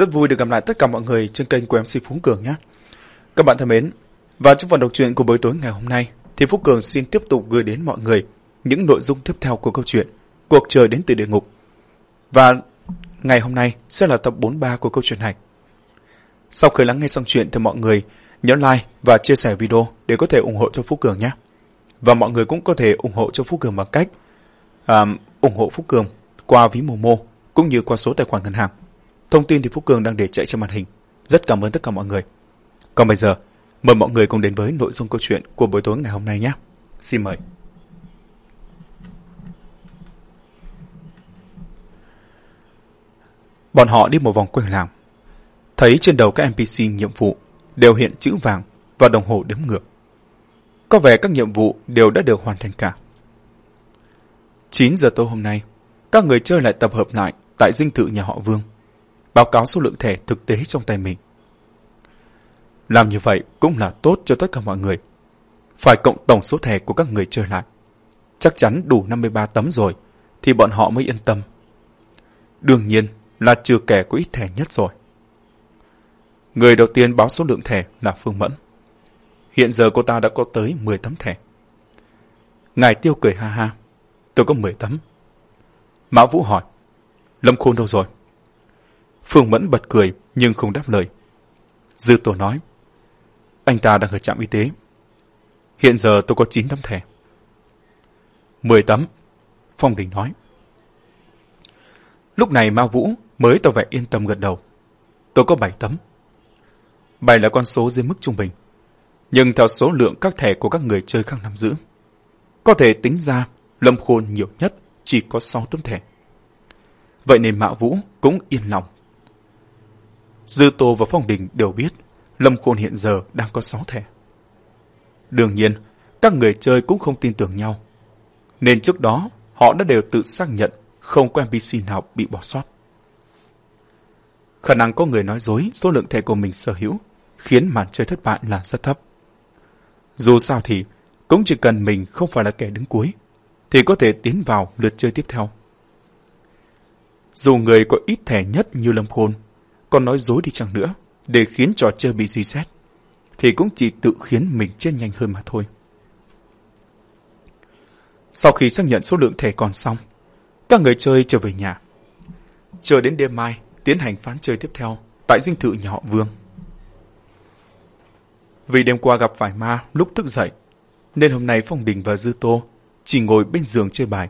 Rất vui được gặp lại tất cả mọi người trên kênh của MC Phú Cường nhé. Các bạn thân mến, và trong phần đọc truyện của buổi tối ngày hôm nay, thì Phú Cường xin tiếp tục gửi đến mọi người những nội dung tiếp theo của câu chuyện Cuộc trời đến từ địa ngục. Và ngày hôm nay sẽ là tập 43 của câu chuyện này. Sau khi lắng nghe xong chuyện thì mọi người nhớ like và chia sẻ video để có thể ủng hộ cho Phú Cường nhé. Và mọi người cũng có thể ủng hộ cho Phú Cường bằng cách um, ủng hộ Phú Cường qua ví Momo cũng như qua số tài khoản ngân hàng. Thông tin thì Phú Cường đang để chạy trên màn hình. Rất cảm ơn tất cả mọi người. Còn bây giờ, mời mọi người cùng đến với nội dung câu chuyện của buổi tối ngày hôm nay nhé. Xin mời. Bọn họ đi một vòng quanh làng. Thấy trên đầu các NPC nhiệm vụ đều hiện chữ vàng và đồng hồ đếm ngược. Có vẻ các nhiệm vụ đều đã được hoàn thành cả. 9 giờ tối hôm nay, các người chơi lại tập hợp lại tại dinh thự nhà họ Vương, báo cáo số lượng thẻ thực tế trong tay mình. Làm như vậy cũng là tốt cho tất cả mọi người. Phải cộng tổng số thẻ của các người chơi lại. Chắc chắn đủ 53 tấm rồi, thì bọn họ mới yên tâm. Đương nhiên là trừ kẻ có ít thẻ nhất rồi. Người đầu tiên báo số lượng thẻ là Phương Mẫn. Hiện giờ cô ta đã có tới 10 tấm thẻ. Ngài Tiêu cười ha ha. Tôi có 10 tấm. Mã Vũ hỏi. Lâm Khôn đâu rồi? Phương Mẫn bật cười nhưng không đáp lời. Dư Tô nói. Anh ta đang ở trạm y tế. Hiện giờ tôi có 9 tấm thẻ. 10 tấm. Phong Đình nói. Lúc này Mao Vũ mới tỏ vẻ yên tâm gật đầu. Tôi có 7 tấm. 7 là con số dưới mức trung bình. Nhưng theo số lượng các thẻ của các người chơi khác nắm giữ, có thể tính ra Lâm Khôn nhiều nhất chỉ có 6 tấm thẻ. Vậy nên Mạo Vũ cũng yên lòng. Dư Tô và Phong Đình đều biết Lâm Khôn hiện giờ đang có 6 thẻ. Đương nhiên, các người chơi cũng không tin tưởng nhau. Nên trước đó, họ đã đều tự xác nhận không có NPC nào bị bỏ sót. Khả năng có người nói dối số lượng thẻ của mình sở hữu khiến màn chơi thất bại là rất thấp. Dù sao thì, cũng chỉ cần mình không phải là kẻ đứng cuối, thì có thể tiến vào lượt chơi tiếp theo. Dù người có ít thẻ nhất như Lâm Khôn, còn nói dối đi chăng nữa, để khiến trò chơi bị suy xét, thì cũng chỉ tự khiến mình chết nhanh hơn mà thôi. Sau khi xác nhận số lượng thẻ còn xong, các người chơi trở về nhà. Chờ đến đêm mai, tiến hành phán chơi tiếp theo tại dinh thự nhà họ Vương. Vì đêm qua gặp phải ma lúc thức dậy, nên hôm nay Phong Đình và Dư Tô chỉ ngồi bên giường chơi bài.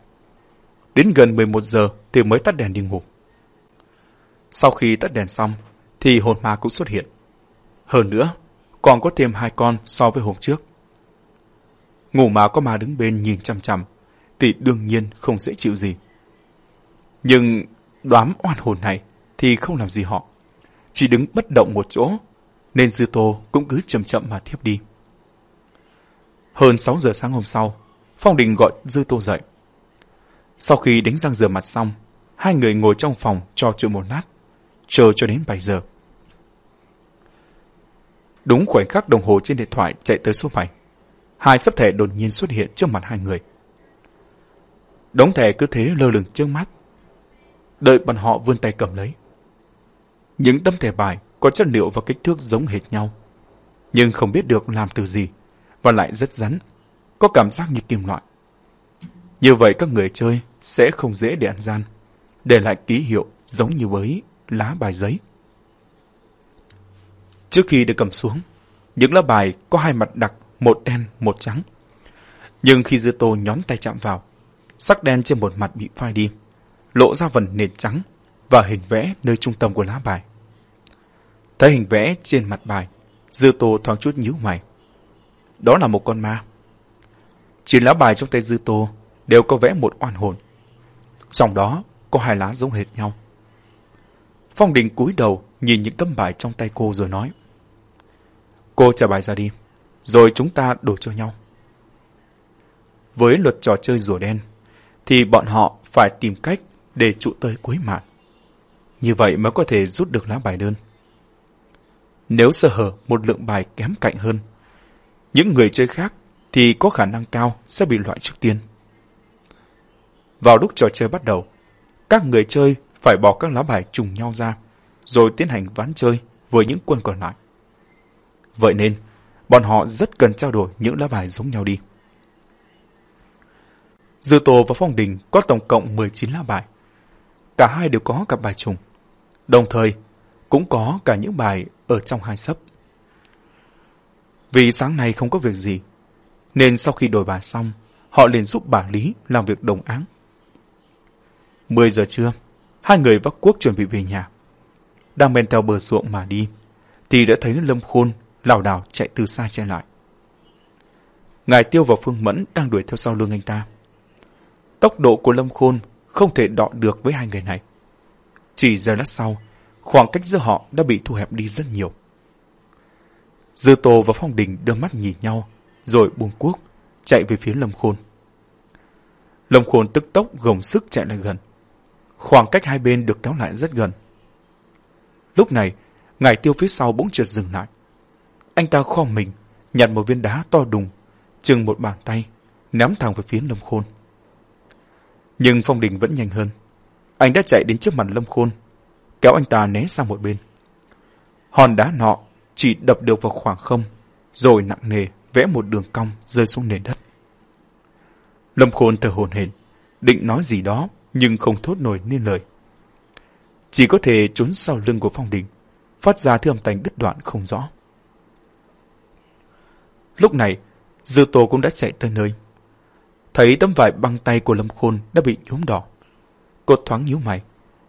Đến gần 11 giờ thì mới tắt đèn đi ngủ. Sau khi tắt đèn xong, thì hồn ma cũng xuất hiện. Hơn nữa, còn có thêm hai con so với hôm trước. Ngủ mà có ma đứng bên nhìn chăm chăm, thì đương nhiên không dễ chịu gì. Nhưng đoán oan hồn này thì không làm gì họ. Chỉ đứng bất động một chỗ, nên Dư Tô cũng cứ chậm chậm mà thiếp đi. Hơn 6 giờ sáng hôm sau, Phong Đình gọi Dư Tô dậy. Sau khi đánh răng rửa mặt xong, hai người ngồi trong phòng trò chuyện một lát, chờ cho đến 7 giờ. Đúng khoảnh khắc đồng hồ trên điện thoại chạy tới số 7, hai sắp thẻ đột nhiên xuất hiện trước mặt hai người. Đống thẻ cứ thế lơ lửng trước mắt. Đợi bọn họ vươn tay cầm lấy. Những tấm thẻ bài có chất liệu và kích thước giống hệt nhau, nhưng không biết được làm từ gì, và lại rất rắn, có cảm giác như kim loại. Như vậy các người chơi sẽ không dễ để ăn gian, để lại ký hiệu giống như với lá bài giấy. Trước khi được cầm xuống, những lá bài có hai mặt đặc, một đen, một trắng. Nhưng khi dư tô nhón tay chạm vào, sắc đen trên một mặt bị phai đi, lộ ra phần nền trắng và hình vẽ nơi trung tâm của lá bài. Thấy hình vẽ trên mặt bài, dư tô thoáng chút nhíu mày. Đó là một con ma. Chín lá bài trong tay dư tô đều có vẽ một oan hồn. Trong đó có hai lá giống hệt nhau. Phong Đình cúi đầu nhìn những tấm bài trong tay cô rồi nói. Cô trả bài ra đi, rồi chúng ta đổ cho nhau. Với luật trò chơi rùa đen, thì bọn họ phải tìm cách để trụ tới cuối màn. Như vậy mới có thể rút được lá bài đơn. Nếu sơ hở một lượng bài kém cạnh hơn, những người chơi khác thì có khả năng cao sẽ bị loại trước tiên. Vào lúc trò chơi bắt đầu, các người chơi phải bỏ các lá bài trùng nhau ra, rồi tiến hành ván chơi với những quân còn lại. Vậy nên, bọn họ rất cần trao đổi những lá bài giống nhau đi. Dư Tô và Phong Đình có tổng cộng 19 lá bài. Cả hai đều có cặp bài trùng. Đồng thời, cũng có cả những bài ở trong hai sấp. Vì sáng nay không có việc gì, nên sau khi đổi bài xong, họ liền giúp bà Lý làm việc đồng áng. 10 giờ trưa, hai người vác cuốc chuẩn bị về nhà. Đang men theo bờ ruộng mà đi, thì đã thấy Lâm Khôn lảo đảo chạy từ xa chạy lại. Ngài Tiêu và Phương Mẫn đang đuổi theo sau lưng anh ta. Tốc độ của Lâm Khôn không thể đọ được với hai người này. Chỉ giờ lát sau, khoảng cách giữa họ đã bị thu hẹp đi rất nhiều. Dư Tô và Phong Đình đưa mắt nhìn nhau, rồi buông cuốc, chạy về phía Lâm Khôn. Lâm Khôn tức tốc gồng sức chạy lại gần. Khoảng cách hai bên được kéo lại rất gần. Lúc này, ngài tiêu phía sau bỗng trượt dừng lại. Anh ta kho mình, nhặt một viên đá to đùng, chừng một bàn tay, ném thẳng về phía Lâm Khôn. Nhưng Phong Đình vẫn nhanh hơn. Anh đã chạy đến trước mặt Lâm Khôn, kéo anh ta né sang một bên. Hòn đá nọ chỉ đập được vào khoảng không, rồi nặng nề vẽ một đường cong rơi xuống nền đất. Lâm Khôn thở hồn hển, định nói gì đó nhưng không thốt nổi nên lời. Chỉ có thể trốn sau lưng của Phong Đình, phát ra thứ âm thanh đứt đoạn không rõ. Lúc này, Dư Tô cũng đã chạy tới nơi. Thấy tấm vải băng tay của Lâm Khôn đã bị nhuốm đỏ. Cô thoáng nhíu mày,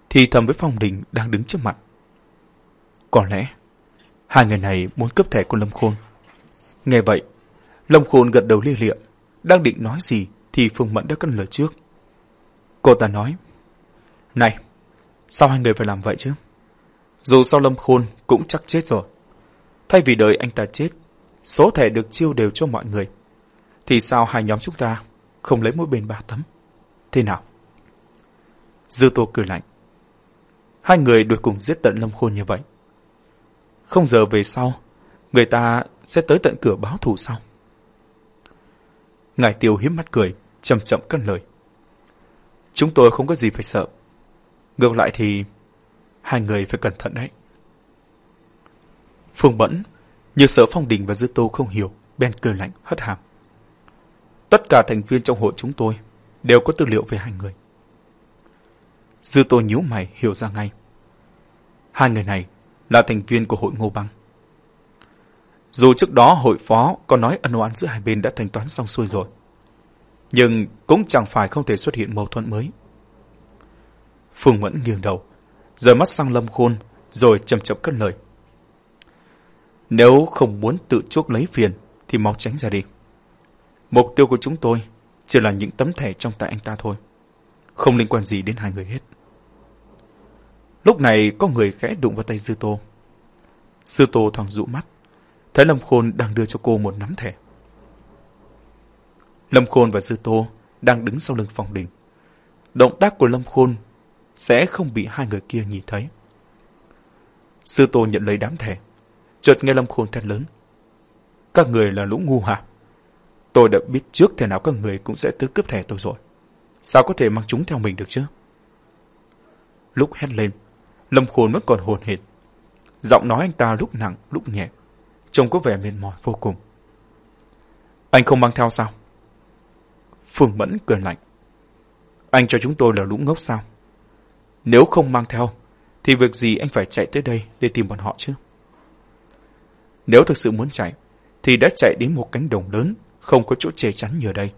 thì thầm với Phong Đình đang đứng trước mặt. Có lẽ, hai người này muốn cướp thẻ của Lâm Khôn. Nghe vậy, Lâm Khôn gật đầu lia liệm, đang định nói gì thì Phương Mẫn đã cân lời trước. Cô ta nói, Này, sao hai người phải làm vậy chứ? Dù sao Lâm Khôn cũng chắc chết rồi. Thay vì đợi anh ta chết, số thẻ được chiêu đều cho mọi người, thì sao hai nhóm chúng ta không lấy mỗi bên ba tấm? Thế nào? Dư Tô cười lạnh. Hai người đuổi cùng giết tận Lâm Khôn như vậy. Không giờ về sau, người ta sẽ tới tận cửa báo thù sau. Ngài Tiêu hiếm mắt cười, chậm chậm cất lời. Chúng tôi không có gì phải sợ. Ngược lại thì hai người phải cẩn thận đấy. Phương Bẫn, như sợ Phong Đình và Dư Tô không hiểu, bèn cười lạnh hất hàm. Tất cả thành viên trong hội chúng tôi đều có tư liệu về hai người. Dư Tô nhíu mày hiểu ra ngay. Hai người này là thành viên của hội Ngô Băng. Dù trước đó hội phó có nói ân oán giữa hai bên đã thanh toán xong xuôi rồi. Nhưng cũng chẳng phải không thể xuất hiện mâu thuẫn mới. Phương Mẫn nghiêng đầu, rời mắt sang Lâm Khôn, rồi chậm chậm cất lời. Nếu không muốn tự chuốc lấy phiền, thì mau tránh ra đi. Mục tiêu của chúng tôi chỉ là những tấm thẻ trong tay anh ta thôi. Không liên quan gì đến hai người hết. Lúc này có người khẽ đụng vào tay Sư Tô. Sư Tô thoáng dụ mắt, thấy Lâm Khôn đang đưa cho cô một nắm thẻ. Lâm Khôn và Dư Tô đang đứng sau lưng phòng đình. Động tác của Lâm Khôn sẽ không bị hai người kia nhìn thấy. Sư Tô nhận lấy đám thẻ, chợt nghe Lâm Khôn thét lớn. Các người là lũ ngu hả? Tôi đã biết trước thế nào các người cũng sẽ tới cướp thẻ tôi rồi. Sao có thể mang chúng theo mình được chứ? Lúc hét lên, Lâm Khôn vẫn còn hồn hệt. Giọng nói anh ta lúc nặng, lúc nhẹ. Trông có vẻ mệt mỏi vô cùng. Anh không mang theo sao? Phương Mẫn cười lạnh. Anh cho chúng tôi là lũ ngốc sao? Nếu không mang theo, thì việc gì anh phải chạy tới đây để tìm bọn họ chứ? Nếu thực sự muốn chạy, thì đã chạy đến một cánh đồng lớn, không có chỗ che chắn như ở đây.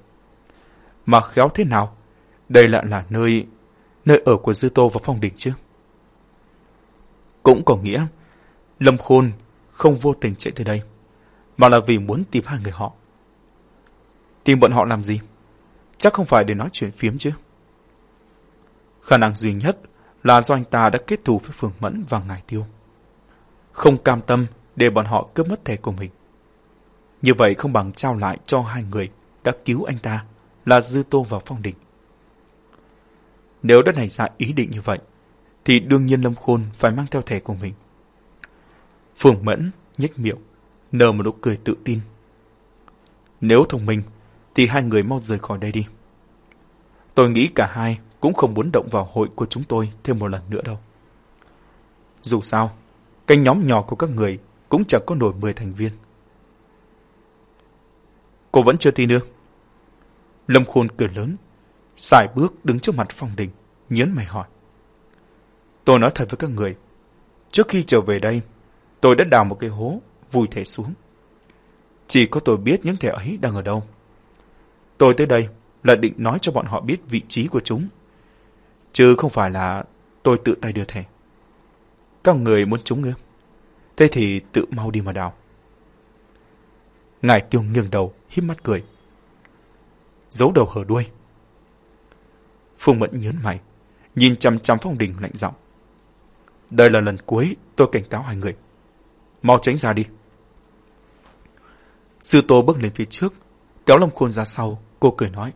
Mà khéo thế nào, đây lại là nơi nơi ở của Dư Tô và Phong Đình chứ? Cũng có nghĩa, Lâm Khôn không vô tình chạy tới đây, mà là vì muốn tìm hai người họ. Tìm bọn họ làm gì? Chắc không phải để nói chuyện phiếm chứ. Khả năng duy nhất là do anh ta đã kết thù với Phương Mẫn và Ngài Tiêu. Không cam tâm để bọn họ cướp mất thẻ của mình. Như vậy không bằng trao lại cho hai người đã cứu anh ta là Dư Tô và Phong Đình. Nếu đã nảy ra ý định như vậy, thì đương nhiên Lâm Khôn phải mang theo thẻ của mình. Phương Mẫn nhếch miệng, nở một nụ cười tự tin. Nếu thông minh, thì hai người mau rời khỏi đây đi. Tôi nghĩ cả hai cũng không muốn động vào hội của chúng tôi thêm một lần nữa đâu. Dù sao, cái nhóm nhỏ của các người cũng chẳng có nổi 10 thành viên. Cô vẫn chưa tin nữa. Lâm Khôn cười lớn, xài bước đứng trước mặt Phong Đình, nhớn mày hỏi. Tôi nói thật với các người, trước khi trở về đây, tôi đã đào một cái hố, vùi thể xuống. Chỉ có tôi biết những thể ấy đang ở đâu. Tôi tới đây là định nói cho bọn họ biết vị trí của chúng. Chứ không phải là tôi tự tay đưa thẻ. Các người muốn chúng ư? Thế thì tự mau đi mà đào. Ngài tiêu nghiêng đầu, híp mắt cười. Giấu đầu hở đuôi. Phương Mẫn nhớn mày, nhìn chăm chăm phong đình lạnh giọng. Đây là lần cuối tôi cảnh cáo hai người. Mau tránh ra đi. Sư Tô bước lên phía trước, kéo Long Khôn ra sau, cô cười nói.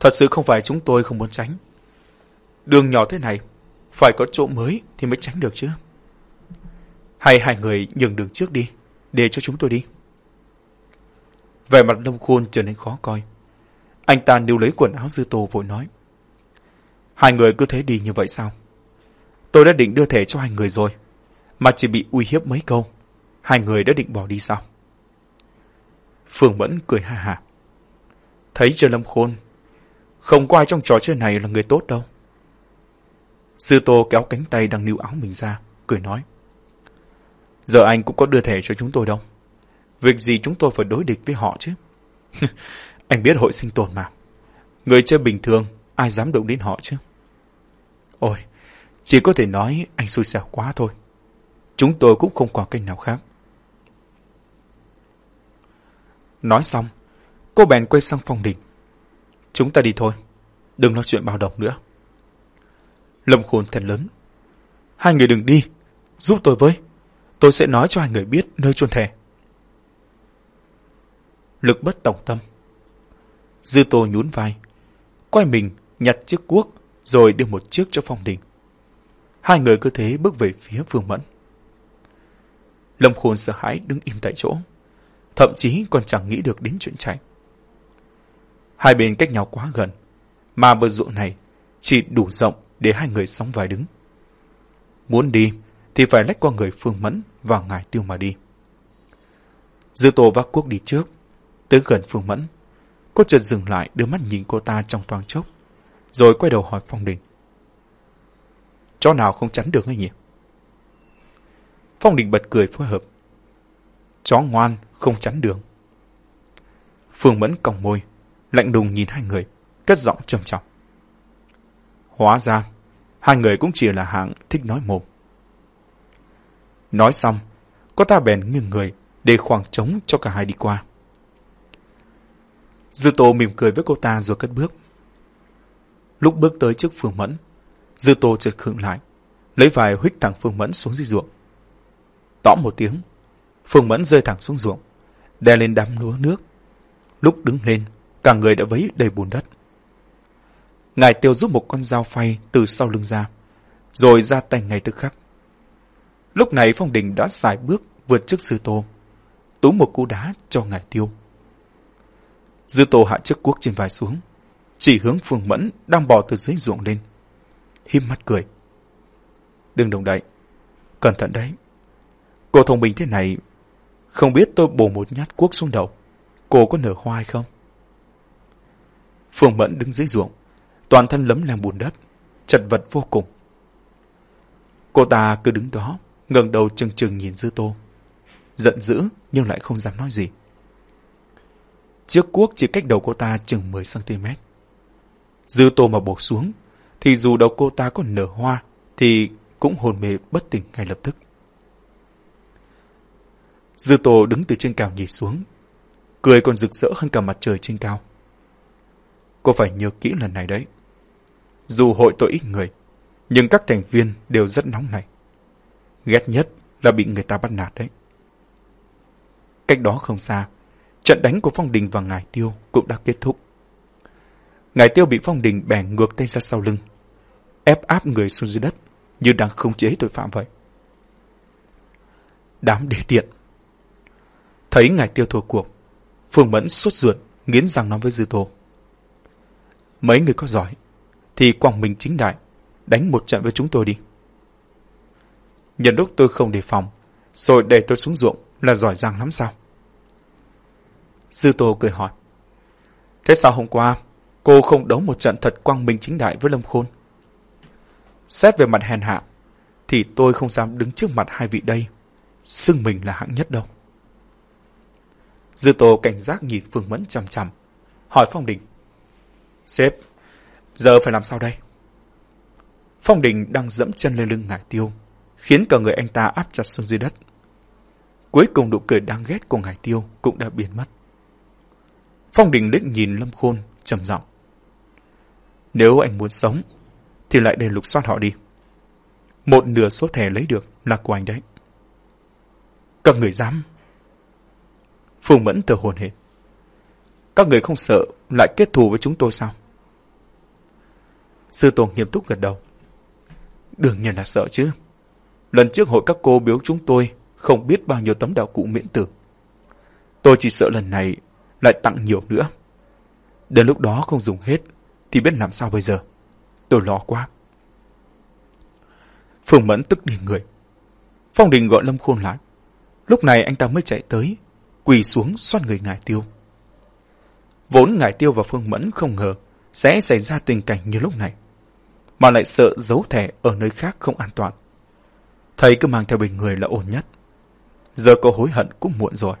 Thật sự không phải chúng tôi không muốn tránh. Đường nhỏ thế này, phải có chỗ mới thì mới tránh được chứ. Hay hai người nhường đường trước đi, để cho chúng tôi đi. Vẻ mặt Long Khôn trở nên khó coi. Anh ta níu lấy quần áo Dư Tô vội nói. Hai người cứ thế đi như vậy sao? Tôi đã định đưa thể cho hai người rồi, mà chỉ bị uy hiếp mấy câu. Hai người đã định bỏ đi sao? Phương Mẫn cười ha hà Thấy chưa Lâm Khôn, không có ai trong trò chơi này là người tốt đâu. Sư Tô kéo cánh tay đang níu áo mình ra, cười nói. Giờ anh cũng có đưa thẻ cho chúng tôi đâu. Việc gì chúng tôi phải đối địch với họ chứ? anh biết hội sinh tồn mà. Người chơi bình thường, ai dám động đến họ chứ? Ôi, chỉ có thể nói anh xui xẻo quá thôi. Chúng tôi cũng không còn kênh nào khác. Nói xong, cô bèn quay sang phòng đình. Chúng ta đi thôi, đừng nói chuyện bao đồng nữa. Lâm khôn thật lớn. Hai người đừng đi, giúp tôi với. Tôi sẽ nói cho hai người biết nơi chôn thề. Lực bất tổng tâm. Dư tô nhún vai, quay mình nhặt chiếc cuốc rồi đưa một chiếc cho phong đình. Hai người cứ thế bước về phía Phương Mẫn. Lâm Khôn sợ hãi đứng im tại chỗ, thậm chí còn chẳng nghĩ được đến chuyện chạy. Hai bên cách nhau quá gần, mà bờ ruộng này chỉ đủ rộng để hai người sóng vai đứng. Muốn đi thì phải lách qua người Phương Mẫn và ngài tiêu mà đi. Dư Tô vác cuốc đi trước, tới gần Phương Mẫn. Cô chợt dừng lại đưa mắt nhìn cô ta trong toang chốc, rồi quay đầu hỏi Phong Đình. Chó nào không chắn được ngay nhỉ? Phong Đình bật cười phối hợp. Chó ngoan, không chắn đường. Phương Mẫn còng môi, lạnh đùng nhìn hai người, cất giọng trầm trọng. Hóa ra, hai người cũng chỉ là hạng thích nói mồm. Nói xong, cô ta bèn nghiêng người để khoảng trống cho cả hai đi qua. Dư Tô mỉm cười với cô ta rồi cất bước. Lúc bước tới trước Phương Mẫn, Dư Tô chợt khựng lại, lấy vài huých thẳng Phương Mẫn xuống dưới ruộng. Tõ một tiếng, Phương Mẫn rơi thẳng xuống ruộng, đè lên đám lúa nước. Lúc đứng lên, cả người đã vấy đầy bùn đất. Ngài tiêu rút một con dao phay từ sau lưng ra, rồi ra tay ngay tức khắc. Lúc này Phong Đình đã xài bước vượt trước sư tô, túm một cú đá cho ngài tiêu. Dư tô hạ chiếc cuốc trên vai xuống, chỉ hướng Phương Mẫn đang bò từ dưới ruộng lên. Hím mắt cười. Đừng động đậy. Cẩn thận đấy. Cô thông minh thế này, không biết tôi bổ một nhát cuốc xuống đầu. Cô có nở hoa hay không? Phương Mẫn đứng dưới ruộng, toàn thân lấm lem bùn đất, chật vật vô cùng. Cô ta cứ đứng đó, ngẩng đầu chừng chừng nhìn Dư Tô. Giận dữ nhưng lại không dám nói gì. Chiếc cuốc chỉ cách đầu cô ta chừng 10cm. Dư Tô mà bổ xuống, thì dù đầu cô ta có nở hoa, thì cũng hồn mê bất tỉnh ngay lập tức. Dư Tô đứng từ trên cao nhìn xuống, cười còn rực rỡ hơn cả mặt trời trên cao. Cô phải nhớ kỹ lần này đấy. Dù hội tội ít người, nhưng các thành viên đều rất nóng này. Ghét nhất là bị người ta bắt nạt đấy. Cách đó không xa, trận đánh của Phong Đình và Ngài Tiêu cũng đã kết thúc. Ngài Tiêu bị Phong Đình bẻ ngược tay ra sau lưng, ép áp người xuống dưới đất như đang không chế tội phạm vậy. Đám đề tiện. Thấy Ngài Tiêu thua cuộc, Phương Mẫn sốt ruột, nghiến răng nói với Dư Tô. Mấy người có giỏi, thì quảng mình chính đại, đánh một trận với chúng tôi đi. Nhân lúc tôi không đề phòng, rồi để tôi xuống ruộng là giỏi giang lắm sao? Dư Tô cười hỏi. Thế sao hôm qua cô không đấu một trận thật quang minh chính đại với Lâm Khôn? Xét về mặt hèn hạ, thì tôi không dám đứng trước mặt hai vị đây, xưng mình là hạng nhất đâu. Dư Tô cảnh giác nhìn Phương Mẫn chằm chằm, hỏi Phong Đình. Sếp, giờ phải làm sao đây? Phong Đình đang dẫm chân lên lưng ngải tiêu, khiến cả người anh ta áp chặt xuống dưới đất. Cuối cùng nụ cười đáng ghét của ngải tiêu cũng đã biến mất. Phong Đình liếc nhìn Lâm Khôn, trầm giọng. Nếu anh muốn sống, thì lại để lục soát họ đi. Một nửa số thẻ lấy được là của anh đấy. Các người dám. Phương Mẫn thở hồn hển. Các người không sợ lại kết thù với chúng tôi sao? Sư Tôn nghiêm túc gật đầu. Đương nhiên là sợ chứ. Lần trước hội các cô biếu chúng tôi không biết bao nhiêu tấm đạo cụ miễn tử. Tôi chỉ sợ lần này lại tặng nhiều nữa. Đến lúc đó không dùng hết thì biết làm sao bây giờ. Tôi lo quá. Phương Mẫn tức đi người. Phong Đình gọi Lâm Khôn lại. Lúc này anh ta mới chạy tới, quỳ xuống xoan người ngài tiêu. Vốn ngài tiêu và Phương Mẫn không ngờ sẽ xảy ra tình cảnh như lúc này, mà lại sợ giấu thẻ ở nơi khác không an toàn. Thấy cứ mang theo bình người là ổn nhất. Giờ cậu hối hận cũng muộn rồi.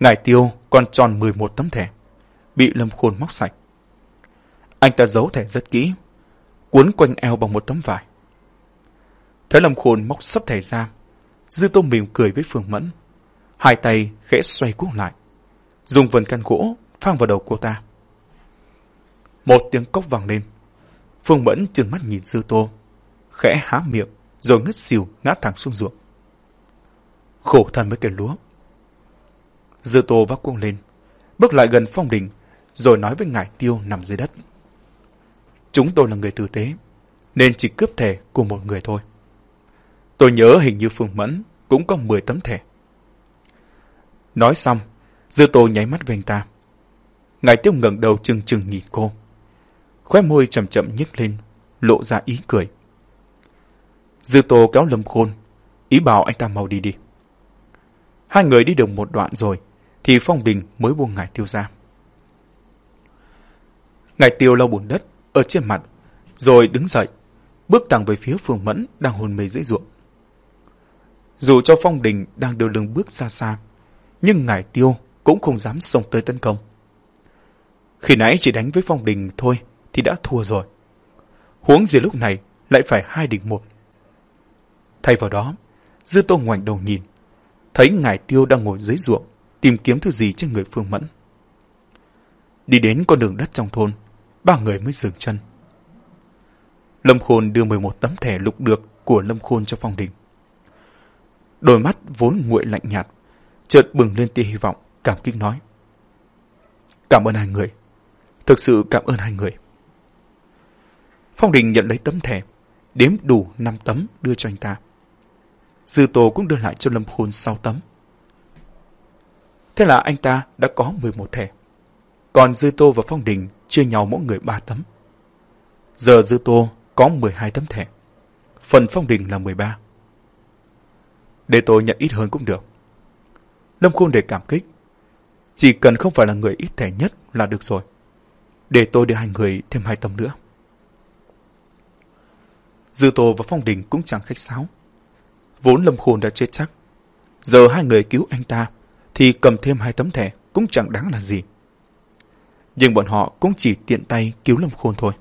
Ngài tiêu còn tròn 11 tấm thẻ, bị Lâm Khôn móc sạch. Anh ta giấu thẻ rất kỹ, cuốn quanh eo bằng một tấm vải. Thấy Lâm Khôn móc sắp thẻ ra, Dư Tô mỉm cười với Phương Mẫn. Hai tay khẽ xoay cuốc lại, dùng vần căn gỗ phang vào đầu cô ta. Một tiếng cốc vang lên. Phương Mẫn trừng mắt nhìn Dư Tô, khẽ há miệng, rồi ngất xỉu ngã thẳng xuống ruộng. Khổ thân với cây lúa. Dư Tô vác cuông lên, bước lại gần Phong Đình, rồi nói với Ngải Tiêu nằm dưới đất. Chúng tôi là người tử tế, nên chỉ cướp thẻ của một người thôi. Tôi nhớ hình như Phương Mẫn cũng có 10 tấm thẻ. Nói xong, Dư Tô nháy mắt với anh ta. Ngài Tiêu ngẩng đầu chừng chừng nhìn cô. Khóe môi chậm chậm nhếch lên, lộ ra ý cười. Dư Tô kéo Lâm Khôn, ý bảo anh ta mau đi đi. Hai người đi được một đoạn rồi, thì Phong Đình mới buông Ngài Tiêu ra. Ngài Tiêu lau bùn đất ở trên mặt, rồi đứng dậy, bước thẳng về phía Phương Mẫn đang hôn mê dưới ruộng. Dù cho Phong Đình đang đưa lưng bước xa xa, nhưng ngài Tiêu cũng không dám xông tới tấn công. Khi nãy chỉ đánh với Phong Đình thôi thì đã thua rồi. Huống gì lúc này lại phải hai địch một. Thay vào đó, Dư Tô ngoảnh đầu nhìn, thấy ngài Tiêu đang ngồi dưới ruộng, tìm kiếm thứ gì trên người Phương Mẫn. Đi đến con đường đất trong thôn, ba người mới dừng chân. Lâm Khôn đưa 11 tấm thẻ lục được của Lâm Khôn cho Phong Đình. Đôi mắt vốn nguội lạnh nhạt, chợt bừng lên tia hy vọng, cảm kích nói. Cảm ơn hai người. Thực sự cảm ơn hai người. Phong Đình nhận lấy tấm thẻ, đếm đủ 5 tấm đưa cho anh ta. Dư Tô cũng đưa lại cho Lâm Khôn 6 tấm. Thế là anh ta đã có 11 thẻ. Còn Dư Tô và Phong Đình chia nhau mỗi người 3 tấm. Giờ Dư Tô có 12 tấm thẻ. Phần Phong Đình là 13. Để tôi nhận ít hơn cũng được. Lâm Khôn để cảm kích. Chỉ cần không phải là người ít thẻ nhất là được rồi. Để tôi đưa hai người thêm hai tấm nữa. Dư Tô và Phong Đình cũng chẳng khách sáo. Vốn Lâm Khôn đã chết chắc. Giờ hai người cứu anh ta thì cầm thêm hai tấm thẻ cũng chẳng đáng là gì. Nhưng bọn họ cũng chỉ tiện tay cứu Lâm Khôn thôi.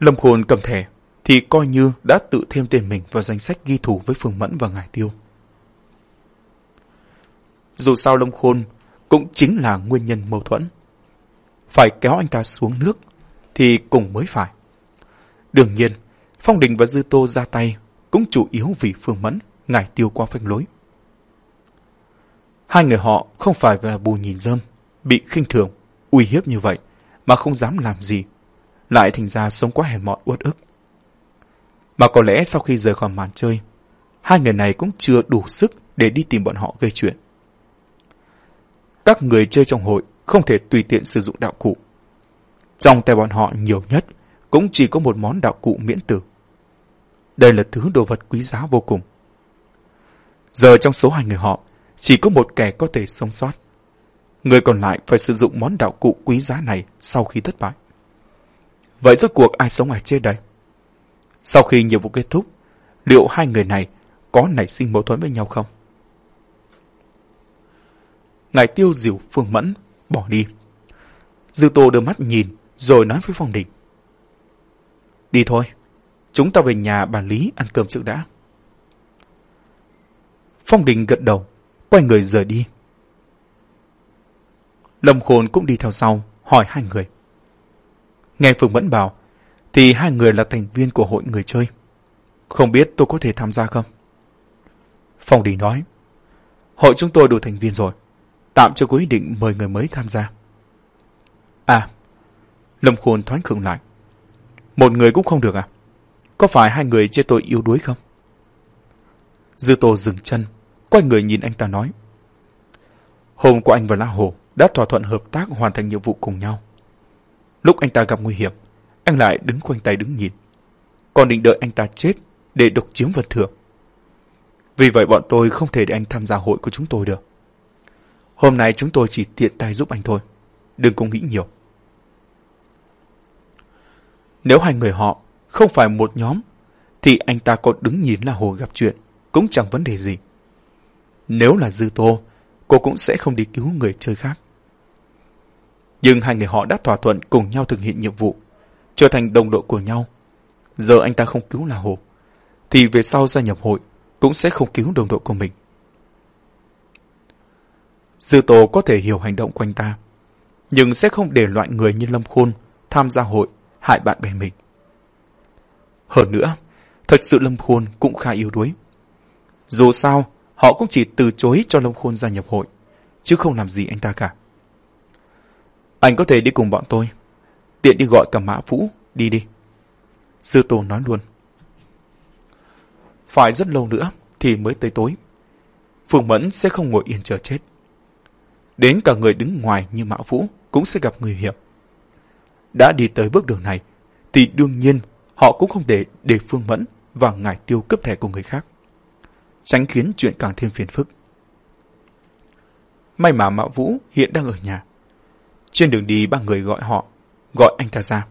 Lâm Khôn cầm thẻ thì coi như đã tự thêm tên mình vào danh sách ghi thủ với Phương Mẫn và ngài Tiêu. Dù sao Lâm Khôn cũng chính là nguyên nhân mâu thuẫn. Phải kéo anh ta xuống nước thì cùng mới phải. Đương nhiên, Phong Đình và Dư Tô ra tay cũng chủ yếu vì Phương Mẫn Ngải Tiêu qua phanh lối. Hai người họ không phải là bù nhìn dơm, bị khinh thường, uy hiếp như vậy mà không dám làm gì, lại thành ra sống quá hèn mọn uất ức. Mà có lẽ sau khi rời khỏi màn chơi, hai người này cũng chưa đủ sức để đi tìm bọn họ gây chuyện. Các người chơi trong hội không thể tùy tiện sử dụng đạo cụ. Trong tay bọn họ nhiều nhất cũng chỉ có một món đạo cụ miễn tử. đây là thứ đồ vật quý giá vô cùng. Giờ trong số hai người họ, chỉ có một kẻ có thể sống sót. Người còn lại phải sử dụng món đạo cụ quý giá này sau khi thất bại. Vậy rốt cuộc ai sống ai chết đây? Sau khi nhiệm vụ kết thúc, liệu hai người này có nảy sinh mâu thuẫn với nhau không? Ngài tiêu diệu Phương Mẫn, bỏ đi. Dư Tô đưa mắt nhìn, rồi nói với Phong Đình. Đi thôi, chúng ta về nhà bà Lý ăn cơm trước đã. Phong Đình gật đầu, quay người rời đi. Lâm Khôn cũng đi theo sau, hỏi hai người. Nghe Phương Mẫn bảo, thì hai người là thành viên của hội người chơi. Không biết tôi có thể tham gia không? Phong Đình nói, hội chúng tôi đủ thành viên rồi, tạm chưa có ý định mời người mới tham gia. À, Lâm Khôn thoáng khựng lại. Một người cũng không được à? Có phải hai người chê tôi yếu đuối không? Dư Tô dừng chân, quay người nhìn anh ta nói. Hôm của anh và La Hồ đã thỏa thuận hợp tác hoàn thành nhiệm vụ cùng nhau. Lúc anh ta gặp nguy hiểm, anh lại đứng khoanh tay đứng nhìn. Còn định đợi anh ta chết để độc chiếm vật thưởng. Vì vậy bọn tôi không thể để anh tham gia hội của chúng tôi được. Hôm nay chúng tôi chỉ tiện tay giúp anh thôi. Đừng có nghĩ nhiều. Nếu hai người họ không phải một nhóm, thì anh ta có đứng nhìn là Hồ gặp chuyện, cũng chẳng vấn đề gì. Nếu là Dư Tô, cô cũng sẽ không đi cứu người chơi khác. Nhưng hai người họ đã thỏa thuận cùng nhau thực hiện nhiệm vụ, trở thành đồng đội của nhau. Giờ anh ta không cứu là Hồ, thì về sau gia nhập hội cũng sẽ không cứu đồng đội của mình. Dư Tô có thể hiểu hành động quanh ta, nhưng sẽ không để loại người như Lâm Khôn tham gia hội hại bạn bè mình. Hơn nữa, thật sự Lâm Khôn cũng khá yếu đuối. Dù sao, họ cũng chỉ từ chối cho Lâm Khôn gia nhập hội, chứ không làm gì anh ta cả. Anh có thể đi cùng bọn tôi. Tiện đi gọi cả Mã Vũ, đi đi. Sư Tô nói luôn. Phải rất lâu nữa thì mới tới tối. Phương Mẫn sẽ không ngồi yên chờ chết. Đến cả người đứng ngoài như Mã Vũ cũng sẽ gặp nguy hiểm. Đã đi tới bước đường này, thì đương nhiên họ cũng không để để Phương Mẫn và Ngải Tiêu cấp thẻ của người khác. Tránh khiến chuyện càng thêm phiền phức. May mà Mã Vũ hiện đang ở nhà. Trên đường đi ba người gọi họ, gọi anh ta ra.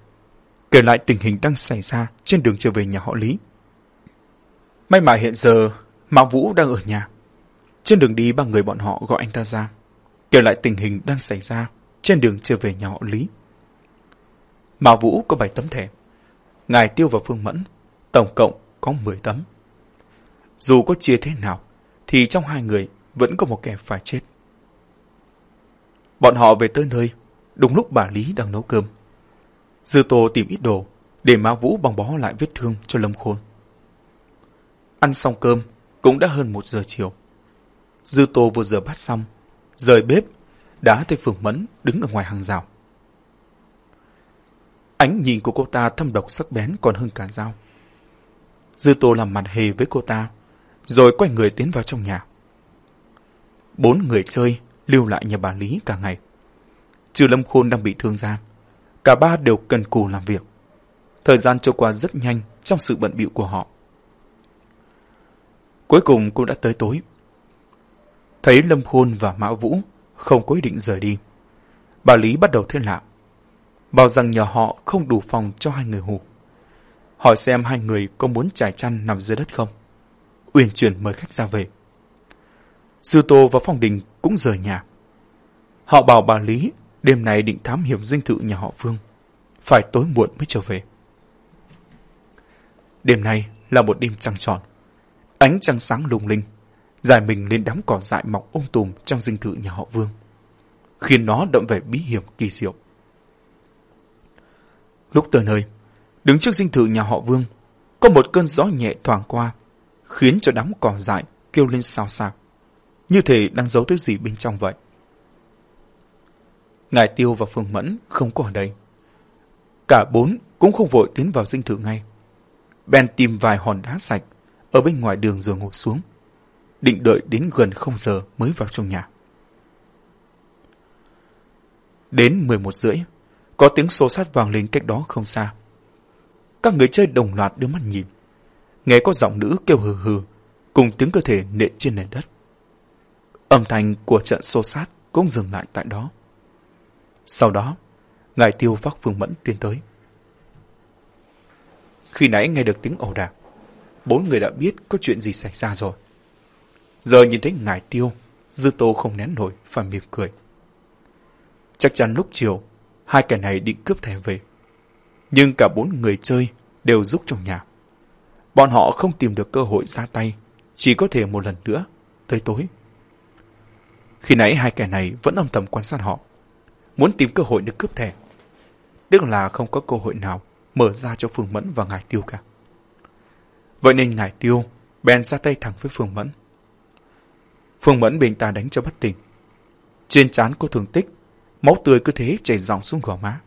Kể lại tình hình đang xảy ra trên đường trở về nhà họ Lý. May mà hiện giờ Mã Vũ đang ở nhà. Trên đường đi ba người bọn họ gọi anh ta ra. Kể lại tình hình đang xảy ra trên đường trở về nhà họ Lý. Mao Vũ có 7 tấm thẻ. Ngài Tiêu và Phương Mẫn, tổng cộng có 10 tấm. Dù có chia thế nào, thì trong hai người vẫn có một kẻ phải chết. Bọn họ về tới nơi, đúng lúc bà Lý đang nấu cơm. Dư Tô tìm ít đồ để Mã Vũ băng bó lại vết thương cho Lâm Khôn. Ăn xong cơm, cũng đã hơn một giờ chiều. Dư Tô vừa rửa bát xong, rời bếp, đã thấy Phương Mẫn đứng ở ngoài hàng rào. Ánh nhìn của cô ta thâm độc sắc bén còn hơn cả dao. Dư Tô làm mặt hề với cô ta, rồi quay người tiến vào trong nhà. Bốn người chơi lưu lại nhà bà Lý cả ngày. Trừ Lâm Khôn đang bị thương ra, cả ba đều cần cù làm việc. Thời gian trôi qua rất nhanh trong sự bận bịu của họ. Cuối cùng cũng đã tới tối. Thấy Lâm Khôn và Mã Vũ không có ý định rời đi. Bà Lý bắt đầu thiên lạ bảo rằng nhà họ không đủ phòng cho hai người ngủ. Hỏi xem hai người có muốn trải chăn nằm dưới đất không. Uyển chuyển mời khách ra về. Sư Tô và Phong Đình cũng rời nhà. Họ bảo bà Lý đêm nay định thám hiểm dinh thự nhà họ Phương. Phải tối muộn mới trở về. Đêm nay là một đêm trăng tròn. Ánh trăng sáng lung linh, dài mình lên đám cỏ dại mọc ôm tùm trong dinh thự nhà họ Vương, khiến nó đậm vẻ bí hiểm kỳ diệu. Lúc tới nơi, đứng trước dinh thự nhà họ Vương, có một cơn gió nhẹ thoảng qua, khiến cho đám cỏ dại kêu lên xào xạc, như thể đang giấu thứ gì bên trong vậy. Ngài Tiêu và Phương Mẫn không có ở đây. Cả bốn cũng không vội tiến vào dinh thự ngay. Ben tìm vài hòn đá sạch ở bên ngoài đường rồi ngồi xuống, định đợi đến gần không giờ mới vào trong nhà. Đến 11 rưỡi, có tiếng xô sát vang lên cách đó không xa. Các người chơi đồng loạt đưa mắt nhìn. nghe có giọng nữ kêu hừ hừ, cùng tiếng cơ thể nện trên nền đất. Âm thanh của trận xô sát cũng dừng lại tại đó. Sau đó, ngài tiêu vác phương mẫn tiến tới. Khi nãy nghe được tiếng ẩu đả, bốn người đã biết có chuyện gì xảy ra rồi. Giờ nhìn thấy ngài tiêu, dư tô không nén nổi và mỉm cười. Chắc chắn lúc chiều, hai kẻ này định cướp thẻ về. Nhưng cả bốn người chơi đều giúp trong nhà. Bọn họ không tìm được cơ hội ra tay, chỉ có thể một lần nữa, tới tối. Khi nãy hai kẻ này vẫn âm thầm quan sát họ, muốn tìm cơ hội được cướp thẻ. Tức là không có cơ hội nào mở ra cho Phương Mẫn và Ngài Tiêu cả. Vậy nên Ngài Tiêu bèn ra tay thẳng với Phương Mẫn. Phương Mẫn bị ta đánh cho bất tỉnh. Trên trán cô thương tích, máu tươi cứ thế chảy dòng xuống gò má.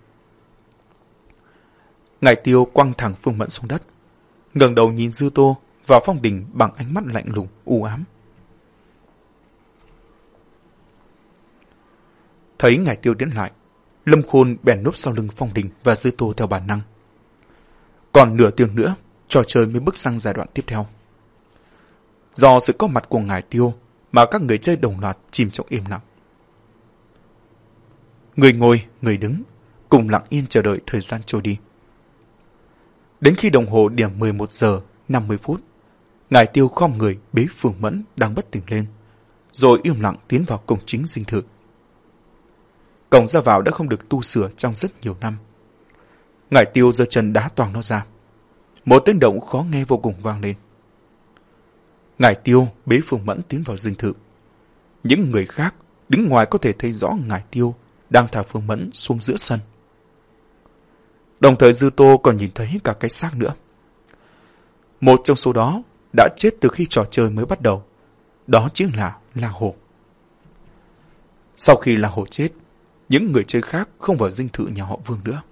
Ngài Tiêu quăng thẳng Phương Mẫn xuống đất, ngẩng đầu nhìn Dư Tô và Phong Đình bằng ánh mắt lạnh lùng, u ám. Thấy Ngài Tiêu tiến lại, Lâm Khôn bèn núp sau lưng Phong Đình và Dư Tô theo bản năng. Còn nửa tiếng nữa, trò chơi mới bước sang giai đoạn tiếp theo. Do sự có mặt của Ngài Tiêu mà các người chơi đồng loạt chìm trong im lặng. Người ngồi, người đứng, cùng lặng yên chờ đợi thời gian trôi đi. Đến khi đồng hồ điểm 11 giờ 50 phút, Ngài Tiêu khom người bế Phương Mẫn đang bất tỉnh lên, rồi im lặng tiến vào cổng chính dinh thự. Cổng ra vào đã không được tu sửa trong rất nhiều năm. Ngài Tiêu giơ chân đá toàn nó ra. Một tiếng động khó nghe vô cùng vang lên. Ngài Tiêu bế Phương Mẫn tiến vào dinh thự. Những người khác đứng ngoài có thể thấy rõ Ngài Tiêu đang thả Phương Mẫn xuống giữa sân. Đồng thời Dư Tô còn nhìn thấy cả cái xác nữa. Một trong số đó đã chết từ khi trò chơi mới bắt đầu. Đó chính là La Hồ. Sau khi La Hồ chết, những người chơi khác không vào dinh thự nhà họ Vương nữa.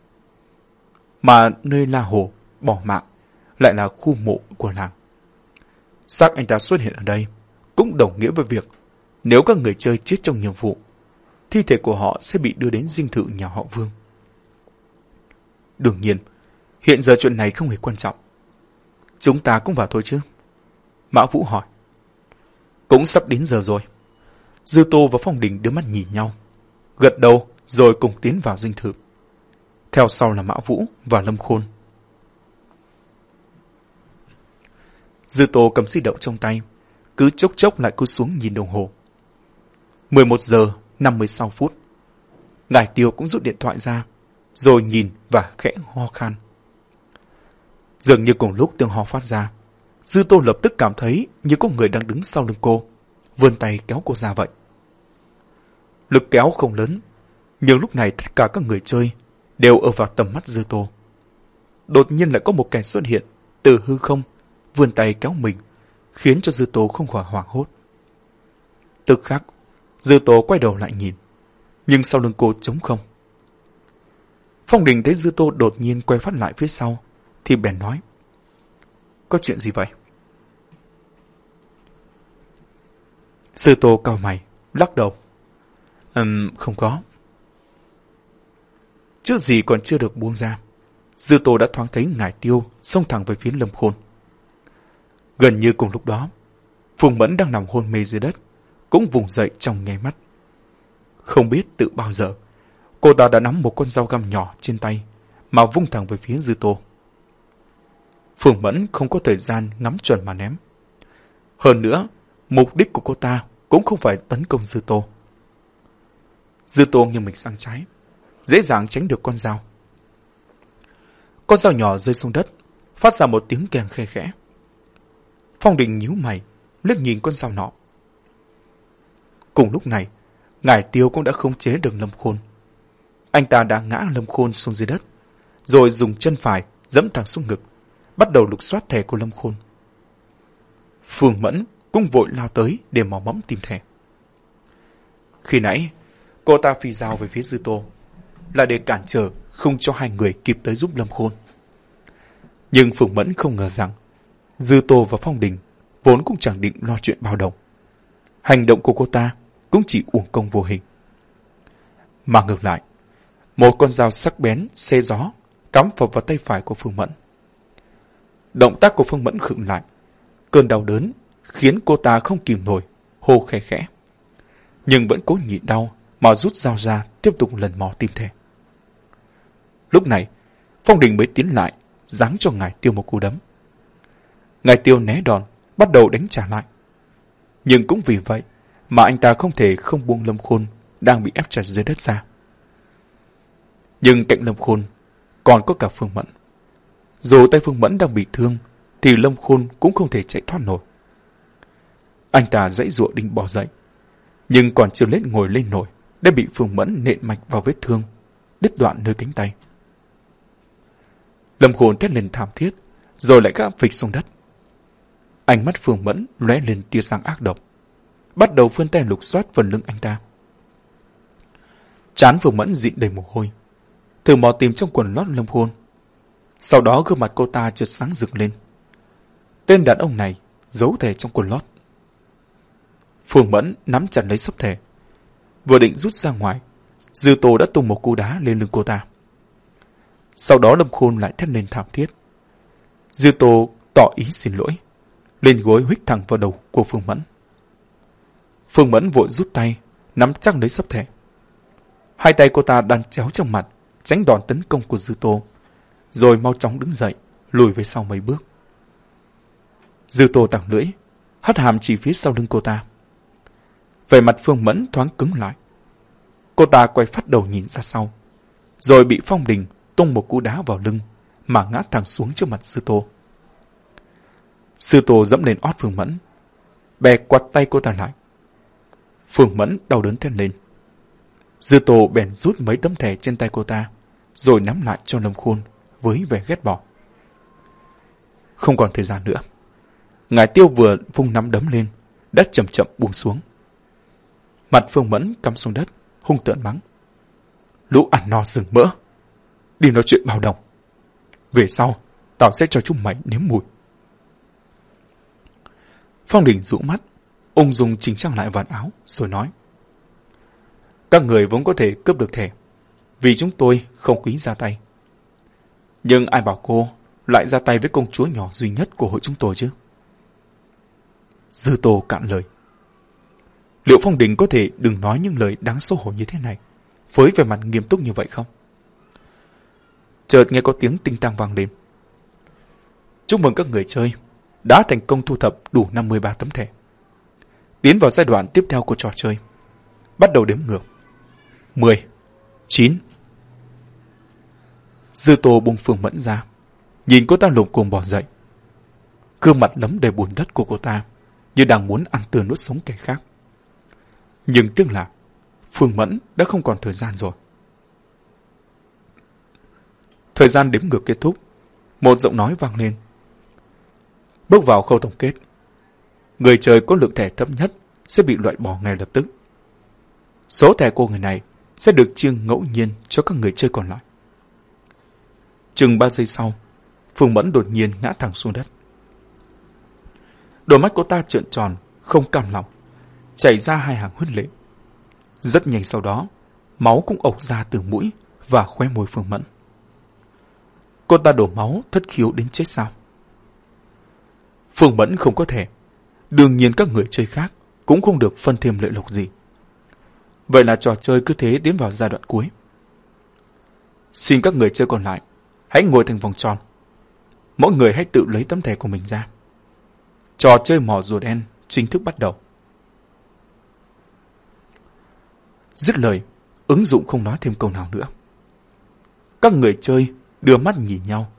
Mà nơi La Hồ bỏ mạng lại là khu mộ của làng. Xác anh ta xuất hiện ở đây cũng đồng nghĩa với việc nếu các người chơi chết trong nhiệm vụ, thi thể của họ sẽ bị đưa đến dinh thự nhà họ Vương. Đương nhiên, hiện giờ chuyện này không hề quan trọng. Chúng ta cũng vào thôi chứ. Mã Vũ hỏi. Cũng sắp đến giờ rồi. Dư Tô và Phong Đình đưa mắt nhìn nhau. Gật đầu rồi cùng tiến vào dinh thự. Theo sau là Mã Vũ và Lâm Khôn. Dư Tô cầm di động trong tay, cứ chốc chốc lại cúi xuống nhìn đồng hồ. 11 giờ 56 phút. Ngài Tiêu cũng rút điện thoại ra, rồi nhìn và khẽ ho khan. Dường như cùng lúc tiếng ho phát ra, Dư Tô lập tức cảm thấy như có người đang đứng sau lưng cô, vươn tay kéo cô ra vậy. Lực kéo không lớn, nhưng lúc này tất cả các người chơi đều ở vào tầm mắt Dư Tô. Đột nhiên lại có một kẻ xuất hiện từ hư không, vươn tay kéo mình, khiến cho Dư tố không khỏi hoảng hốt. Tức khắc, Dư tố quay đầu lại nhìn, nhưng sau lưng cô trống không. Phong Đình thấy Dư Tô đột nhiên quay phát lại phía sau, thì bèn nói. Có chuyện gì vậy? Dư Tô cao mày, lắc đầu. Ừm, không có. Trước gì còn chưa được buông ra, Dư Tô đã thoáng thấy ngải tiêu xông thẳng về phía Lâm Khôn. Gần như cùng lúc đó, Phùng Mẫn đang nằm hôn mê dưới đất, cũng vùng dậy trong nháy mắt. Không biết tự bao giờ, cô ta đã nắm một con dao găm nhỏ trên tay, mà vung thẳng về phía Dư Tô. Phùng Mẫn không có thời gian ngắm chuẩn mà ném. Hơn nữa, mục đích của cô ta cũng không phải tấn công Dư Tô. Dư Tô nghiêng mình sang trái, dễ dàng tránh được con dao. Con dao nhỏ rơi xuống đất, phát ra một tiếng kèn khe khẽ. Phong Đình nhíu mày, liếc nhìn con dao nọ. Cùng lúc này, Ngải Tiêu cũng đã khống chế được Lâm Khôn. Anh ta đã ngã Lâm Khôn xuống dưới đất, rồi dùng chân phải dẫm thẳng xuống ngực, bắt đầu lục soát thẻ của Lâm Khôn. Phương Mẫn cũng vội lao tới để mò mẫm tìm thẻ. Khi nãy, cô ta phi dao về phía Dư Tô, là để cản trở không cho hai người kịp tới giúp Lâm Khôn. Nhưng Phương Mẫn không ngờ rằng Dư Tô và Phong Đình vốn cũng chẳng định lo chuyện bao đồng. Hành động của cô ta cũng chỉ uổng công vô hình. Mà ngược lại, một con dao sắc bén, xe gió, cắm vào vào tay phải của Phương Mẫn. Động tác của Phương Mẫn khựng lại. Cơn đau đớn khiến cô ta không kìm nổi, hô khẽ khẽ. Nhưng vẫn cố nhịn đau mà rút dao ra tiếp tục lần mò tìm thể. Lúc này, Phong Đình mới tiến lại, giáng cho ngài tiêu một cú đấm. Ngài tiêu né đòn, bắt đầu đánh trả lại. Nhưng cũng vì vậy mà anh ta không thể không buông Lâm Khôn đang bị ép chặt dưới đất ra. Nhưng cạnh Lâm Khôn còn có cả Phương Mẫn. Dù tay Phương Mẫn đang bị thương thì Lâm Khôn cũng không thể chạy thoát nổi. Anh ta dãy ruộng định bỏ dậy, nhưng còn chưa lên ngồi lên nổi đã bị Phương Mẫn nện mạch vào vết thương, đứt đoạn nơi cánh tay. Lâm Khôn thét lên thảm thiết, rồi lại gã phịch xuống đất. Ánh mắt Phương Mẫn lóe lên tia sáng ác độc, bắt đầu vươn tay lục soát phần lưng anh ta. Chán Phương Mẫn dịn đầy mồ hôi, thử mò tìm trong quần lót Lâm Khôn. Sau đó gương mặt cô ta chợt sáng rực lên. Tên đàn ông này giấu thể trong quần lót. Phương Mẫn nắm chặt lấy sấp thể. Vừa định rút ra ngoài, Dư Tô đã tung một cú đá lên lưng cô ta. Sau đó Lâm Khôn lại thét lên thảm thiết. Dư Tô tỏ ý xin lỗi, lên gối huých thẳng vào đầu của Phương Mẫn. Phương Mẫn vội rút tay, nắm chắc lấy sấp thẻ. Hai tay cô ta đang chéo trong mặt, tránh đòn tấn công của Dư Tô, rồi mau chóng đứng dậy, lùi về sau mấy bước. Dư Tô tặng lưỡi, hất hàm chỉ phía sau lưng cô ta. Về mặt Phương Mẫn thoáng cứng lại. Cô ta quay phát đầu nhìn ra sau, rồi bị Phong Đình tung một cú đá vào lưng, mà ngã thẳng xuống trước mặt Dư Tô. Sư Tô dẫm lên ót Phương Mẫn, bè quạt tay cô ta lại. Phương Mẫn đau đớn thét lên. Dư Tô bèn rút mấy tấm thẻ trên tay cô ta, rồi nắm lại cho Lâm Khôn với vẻ ghét bỏ. Không còn thời gian nữa. Ngài Tiêu vừa vung nắm đấm lên, đã chậm chậm buông xuống. Mặt Phương Mẫn cắm xuống đất, hung tợn mắng. Lũ ăn no rừng mỡ. Đi nói chuyện bao đồng. Về sau, tao sẽ cho chúng mày nếm mùi. Phong Đình rũ mắt, ung dung chỉnh trang lại vạt áo, rồi nói. Các người vốn có thể cướp được thẻ, vì chúng tôi không quý ra tay. Nhưng ai bảo cô lại ra tay với công chúa nhỏ duy nhất của hội chúng tôi chứ? Dư Tô cạn lời. Liệu Phong Đình có thể đừng nói những lời đáng xấu hổ như thế này, với vẻ mặt nghiêm túc như vậy không? Chợt nghe có tiếng tinh tăng vang lên. Chúc mừng các người chơi đã thành công thu thập đủ 53 tấm thẻ. Tiến vào giai đoạn tiếp theo của trò chơi. Bắt đầu đếm ngược. 10, 9. Dư Tô buông Phương Mẫn ra, nhìn cô ta lục cuồng bỏ dậy. Gương mặt lấm đầy bùn đất của cô ta, như đang muốn ăn tươi nuốt sống kẻ khác. Nhưng tiếc là, Phương Mẫn đã không còn thời gian rồi. Thời gian đếm ngược kết thúc, một giọng nói vang lên. Bước vào khâu tổng kết. Người chơi có lượng thẻ thấp nhất sẽ bị loại bỏ ngay lập tức. Số thẻ của người này sẽ được chia ngẫu nhiên cho các người chơi còn lại. Chừng ba giây sau, Phương Mẫn đột nhiên ngã thẳng xuống đất. Đôi mắt cô ta trợn tròn, không cam lòng, chảy ra hai hàng huyết lệ. Rất nhanh sau đó, máu cũng ộc ra từ mũi và khoe môi Phương Mẫn. Cô ta đổ máu thất khiếu đến chết sao? Phương Mẫn không có thể. Đương nhiên các người chơi khác cũng không được phân thêm lợi lộc gì. Vậy là trò chơi cứ thế tiến vào giai đoạn cuối. Xin các người chơi còn lại, hãy ngồi thành vòng tròn. Mỗi người hãy tự lấy tấm thẻ của mình ra. Trò chơi mỏ rùa đen chính thức bắt đầu. Dứt lời, ứng dụng không nói thêm câu nào nữa. Các người chơi đưa mắt nhìn nhau,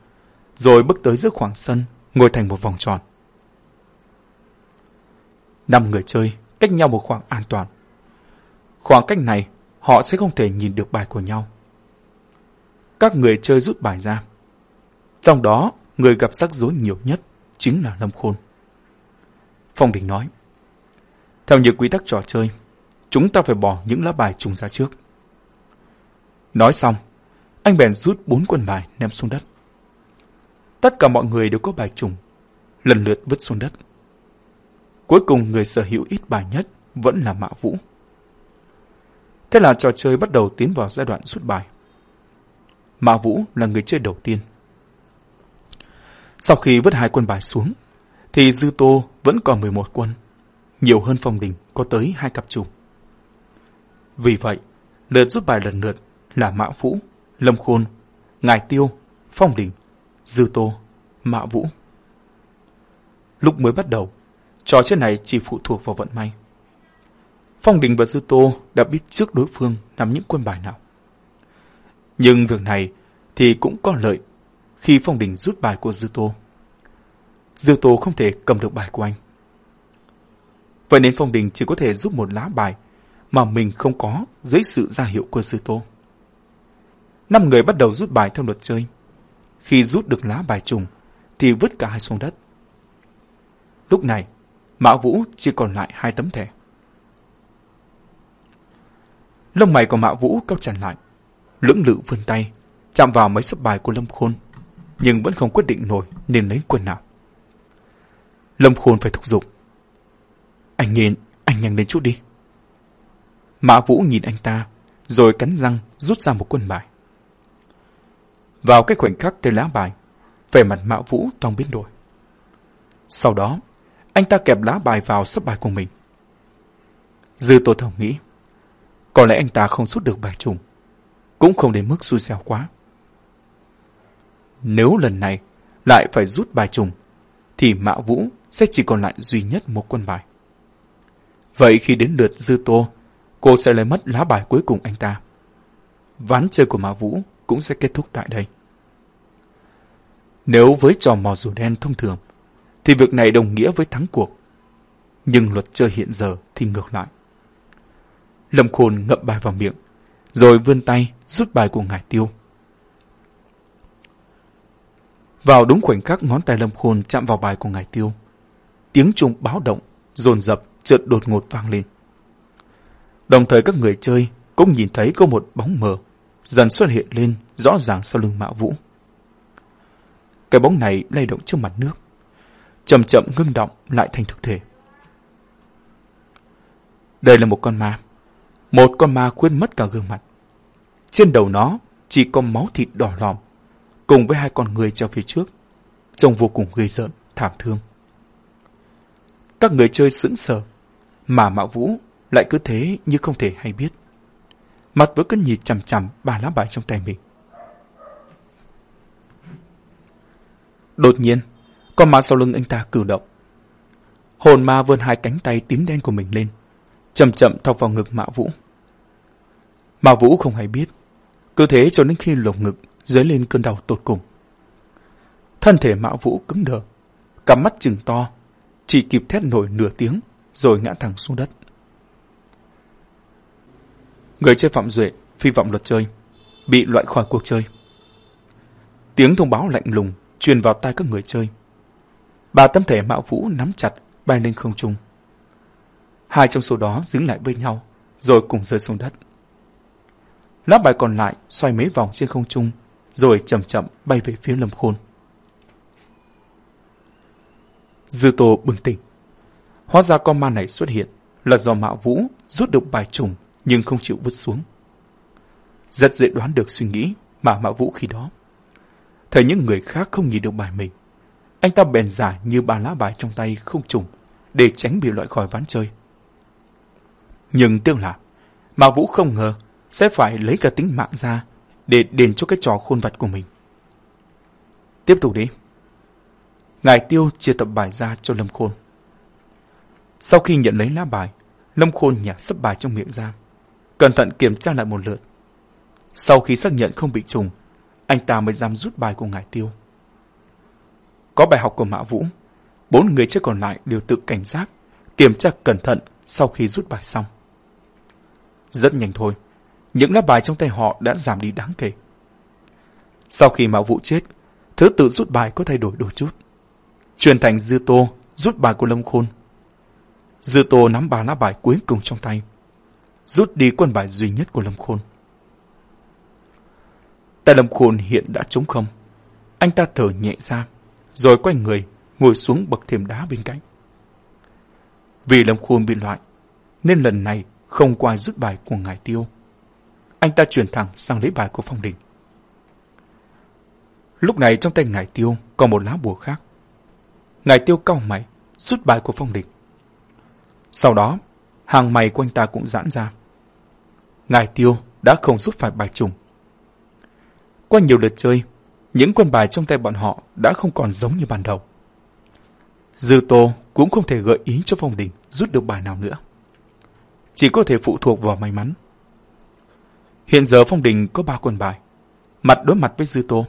rồi bước tới giữa khoảng sân, ngồi thành một vòng tròn. Năm người chơi, cách nhau một khoảng an toàn. Khoảng cách này, họ sẽ không thể nhìn được bài của nhau. Các người chơi rút bài ra. Trong đó, người gặp rắc rối nhiều nhất chính là Lâm Khôn. Phong Đình nói, theo như quy tắc trò chơi, chúng ta phải bỏ những lá bài trùng ra trước. Nói xong, anh bèn rút bốn quân bài ném xuống đất. Tất cả mọi người đều có bài trùng, lần lượt vứt xuống đất. Cuối cùng người sở hữu ít bài nhất vẫn là Mã Vũ. Thế là trò chơi bắt đầu tiến vào giai đoạn rút bài. Mã Vũ là người chơi đầu tiên. Sau khi vứt hai quân bài xuống, thì Dư Tô vẫn còn 11 quân, nhiều hơn Phong Đình có tới hai cặp trùng. Vì vậy, lượt rút bài lần lượt là Mã Vũ, Lâm Khôn, Ngài Tiêu, Phong Đình, Dư Tô, Mã Vũ. Lúc mới bắt đầu, trò chơi này chỉ phụ thuộc vào vận may. Phong Đình và Dư Tô đã biết trước đối phương nắm những quân bài nào. Nhưng việc này thì cũng có lợi khi Phong Đình rút bài của Dư Tô. Dư Tô không thể cầm được bài của anh. Vậy nên Phong Đình chỉ có thể giúp một lá bài mà mình không có dưới sự ra hiệu của Dư Tô. Năm người bắt đầu rút bài theo luật chơi. Khi rút được lá bài trùng thì vứt cả hai xuống đất. Lúc này, Mã Vũ chỉ còn lại hai tấm thẻ. Lông mày của Mã Vũ cao chặt lại, lưỡng lự vươn tay, chạm vào mấy sấp bài của Lâm Khôn, nhưng vẫn không quyết định nổi nên lấy quân nào. Lâm Khôn phải thúc giục. Anh nhìn, anh nhanh lên chút đi. Mã Vũ nhìn anh ta, rồi cắn răng rút ra một quân bài. Vào cái khoảnh khắc tên lá bài, vẻ mặt Mã Vũ toang biến đổi. Sau đó, anh ta kẹp lá bài vào sắp bài của mình. Dư Tô Thông nghĩ, có lẽ anh ta không rút được bài trùng, cũng không đến mức xui xẻo quá. Nếu lần này lại phải rút bài trùng, thì Mã Vũ sẽ chỉ còn lại duy nhất một quân bài. Vậy khi đến lượt Dư Tô, cô sẽ lấy mất lá bài cuối cùng anh ta. Ván chơi của Mã Vũ cũng sẽ kết thúc tại đây. Nếu với trò mò rùa đen thông thường, thì việc này đồng nghĩa với thắng cuộc. Nhưng luật chơi hiện giờ thì ngược lại. Lâm Khôn ngậm bài vào miệng, rồi vươn tay rút bài của ngài tiêu. Vào đúng khoảnh khắc ngón tay Lâm Khôn chạm vào bài của ngài tiêu, tiếng chuông báo động, dồn dập, chợt đột ngột vang lên. Đồng thời các người chơi cũng nhìn thấy có một bóng mờ dần xuất hiện lên rõ ràng sau lưng Mã Vũ. Cái bóng này lay động trước mặt nước, chậm chậm ngưng động lại thành thực thể. Đây là một con ma. Một con ma quên mất cả gương mặt. Trên đầu nó chỉ có máu thịt đỏ lòm, cùng với hai con người treo phía trước, trông vô cùng ghê rợn, thảm thương. Các người chơi sững sờ, mà Mạo Vũ lại cứ thế như không thể hay biết. Mặt vẫn cứ nhìn chằm chằm ba lá bài trong tay mình. Đột nhiên, con ma sau lưng anh ta cử động. Hồn ma vươn hai cánh tay tím đen của mình lên, chậm chậm thọc vào ngực Mã Vũ. Mã Vũ không hay biết, cứ thế cho đến khi lồng ngực dấy lên cơn đau tột cùng. Thân thể Mã Vũ cứng đờ, cắm mắt chừng to, chỉ kịp thét nổi nửa tiếng rồi ngã thẳng xuống đất. Người chơi Phạm Duệ, phi vọng luật chơi, bị loại khỏi cuộc chơi. Tiếng thông báo lạnh lùng truyền vào tai các người chơi. Ba tấm thể mạo vũ nắm chặt, bay lên không trung. Hai trong số đó dính lại với nhau, rồi cùng rơi xuống đất. Lá bài còn lại xoay mấy vòng trên không trung, rồi chậm chậm bay về phía lâm khôn. Dư Tô bừng tỉnh. Hóa ra con ma này xuất hiện là do Mạo Vũ rút được bài trùng nhưng không chịu vứt xuống. Rất dễ đoán được suy nghĩ mà Mạo Vũ khi đó. Thấy những người khác không nhìn được bài mình, anh ta bèn giả như ba lá bài trong tay không trùng để tránh bị loại khỏi ván chơi. Nhưng tương là, mà Vũ không ngờ sẽ phải lấy cả tính mạng ra để đền cho cái trò khôn vặt của mình. Tiếp tục đi. Ngài Tiêu chia tập bài ra cho Lâm Khôn. Sau khi nhận lấy lá bài, Lâm Khôn nhả sấp bài trong miệng ra, cẩn thận kiểm tra lại một lượt. Sau khi xác nhận không bị trùng, anh ta mới dám rút bài của Ngài Tiêu. Có bài học của Mã Vũ, bốn người chơi còn lại đều tự cảnh giác, kiểm tra cẩn thận sau khi rút bài xong. Rất nhanh thôi, những lá bài trong tay họ đã giảm đi đáng kể. Sau khi Mã Vũ chết, thứ tự rút bài có thay đổi đôi chút. Truyền thành Dư Tô rút bài của Lâm Khôn. Dư Tô nắm ba lá bài cuối cùng trong tay, rút đi quân bài duy nhất của Lâm Khôn. Tay Lâm Khôn hiện đã trống không. Anh ta thở nhẹ ra, rồi quay người, ngồi xuống bậc thềm đá bên cạnh. Vì Lâm Khôn bị loại, nên lần này không qua rút bài của Ngài Tiêu. Anh ta chuyển thẳng sang lấy bài của Phong Đình. Lúc này trong tay ngài tiêu còn một lá bùa khác. Ngài tiêu cau mày, rút bài của phong đình. Sau đó, hàng mày của anh ta cũng giãn ra. Ngài tiêu đã không rút phải bài trùng. Qua nhiều lượt chơi, những quân bài trong tay bọn họ đã không còn giống như ban đầu. Dư Tô cũng không thể gợi ý cho Phong Đình rút được bài nào nữa. Chỉ có thể phụ thuộc vào may mắn. Hiện giờ Phong Đình có ba quân bài. Mặt đối mặt với Dư Tô.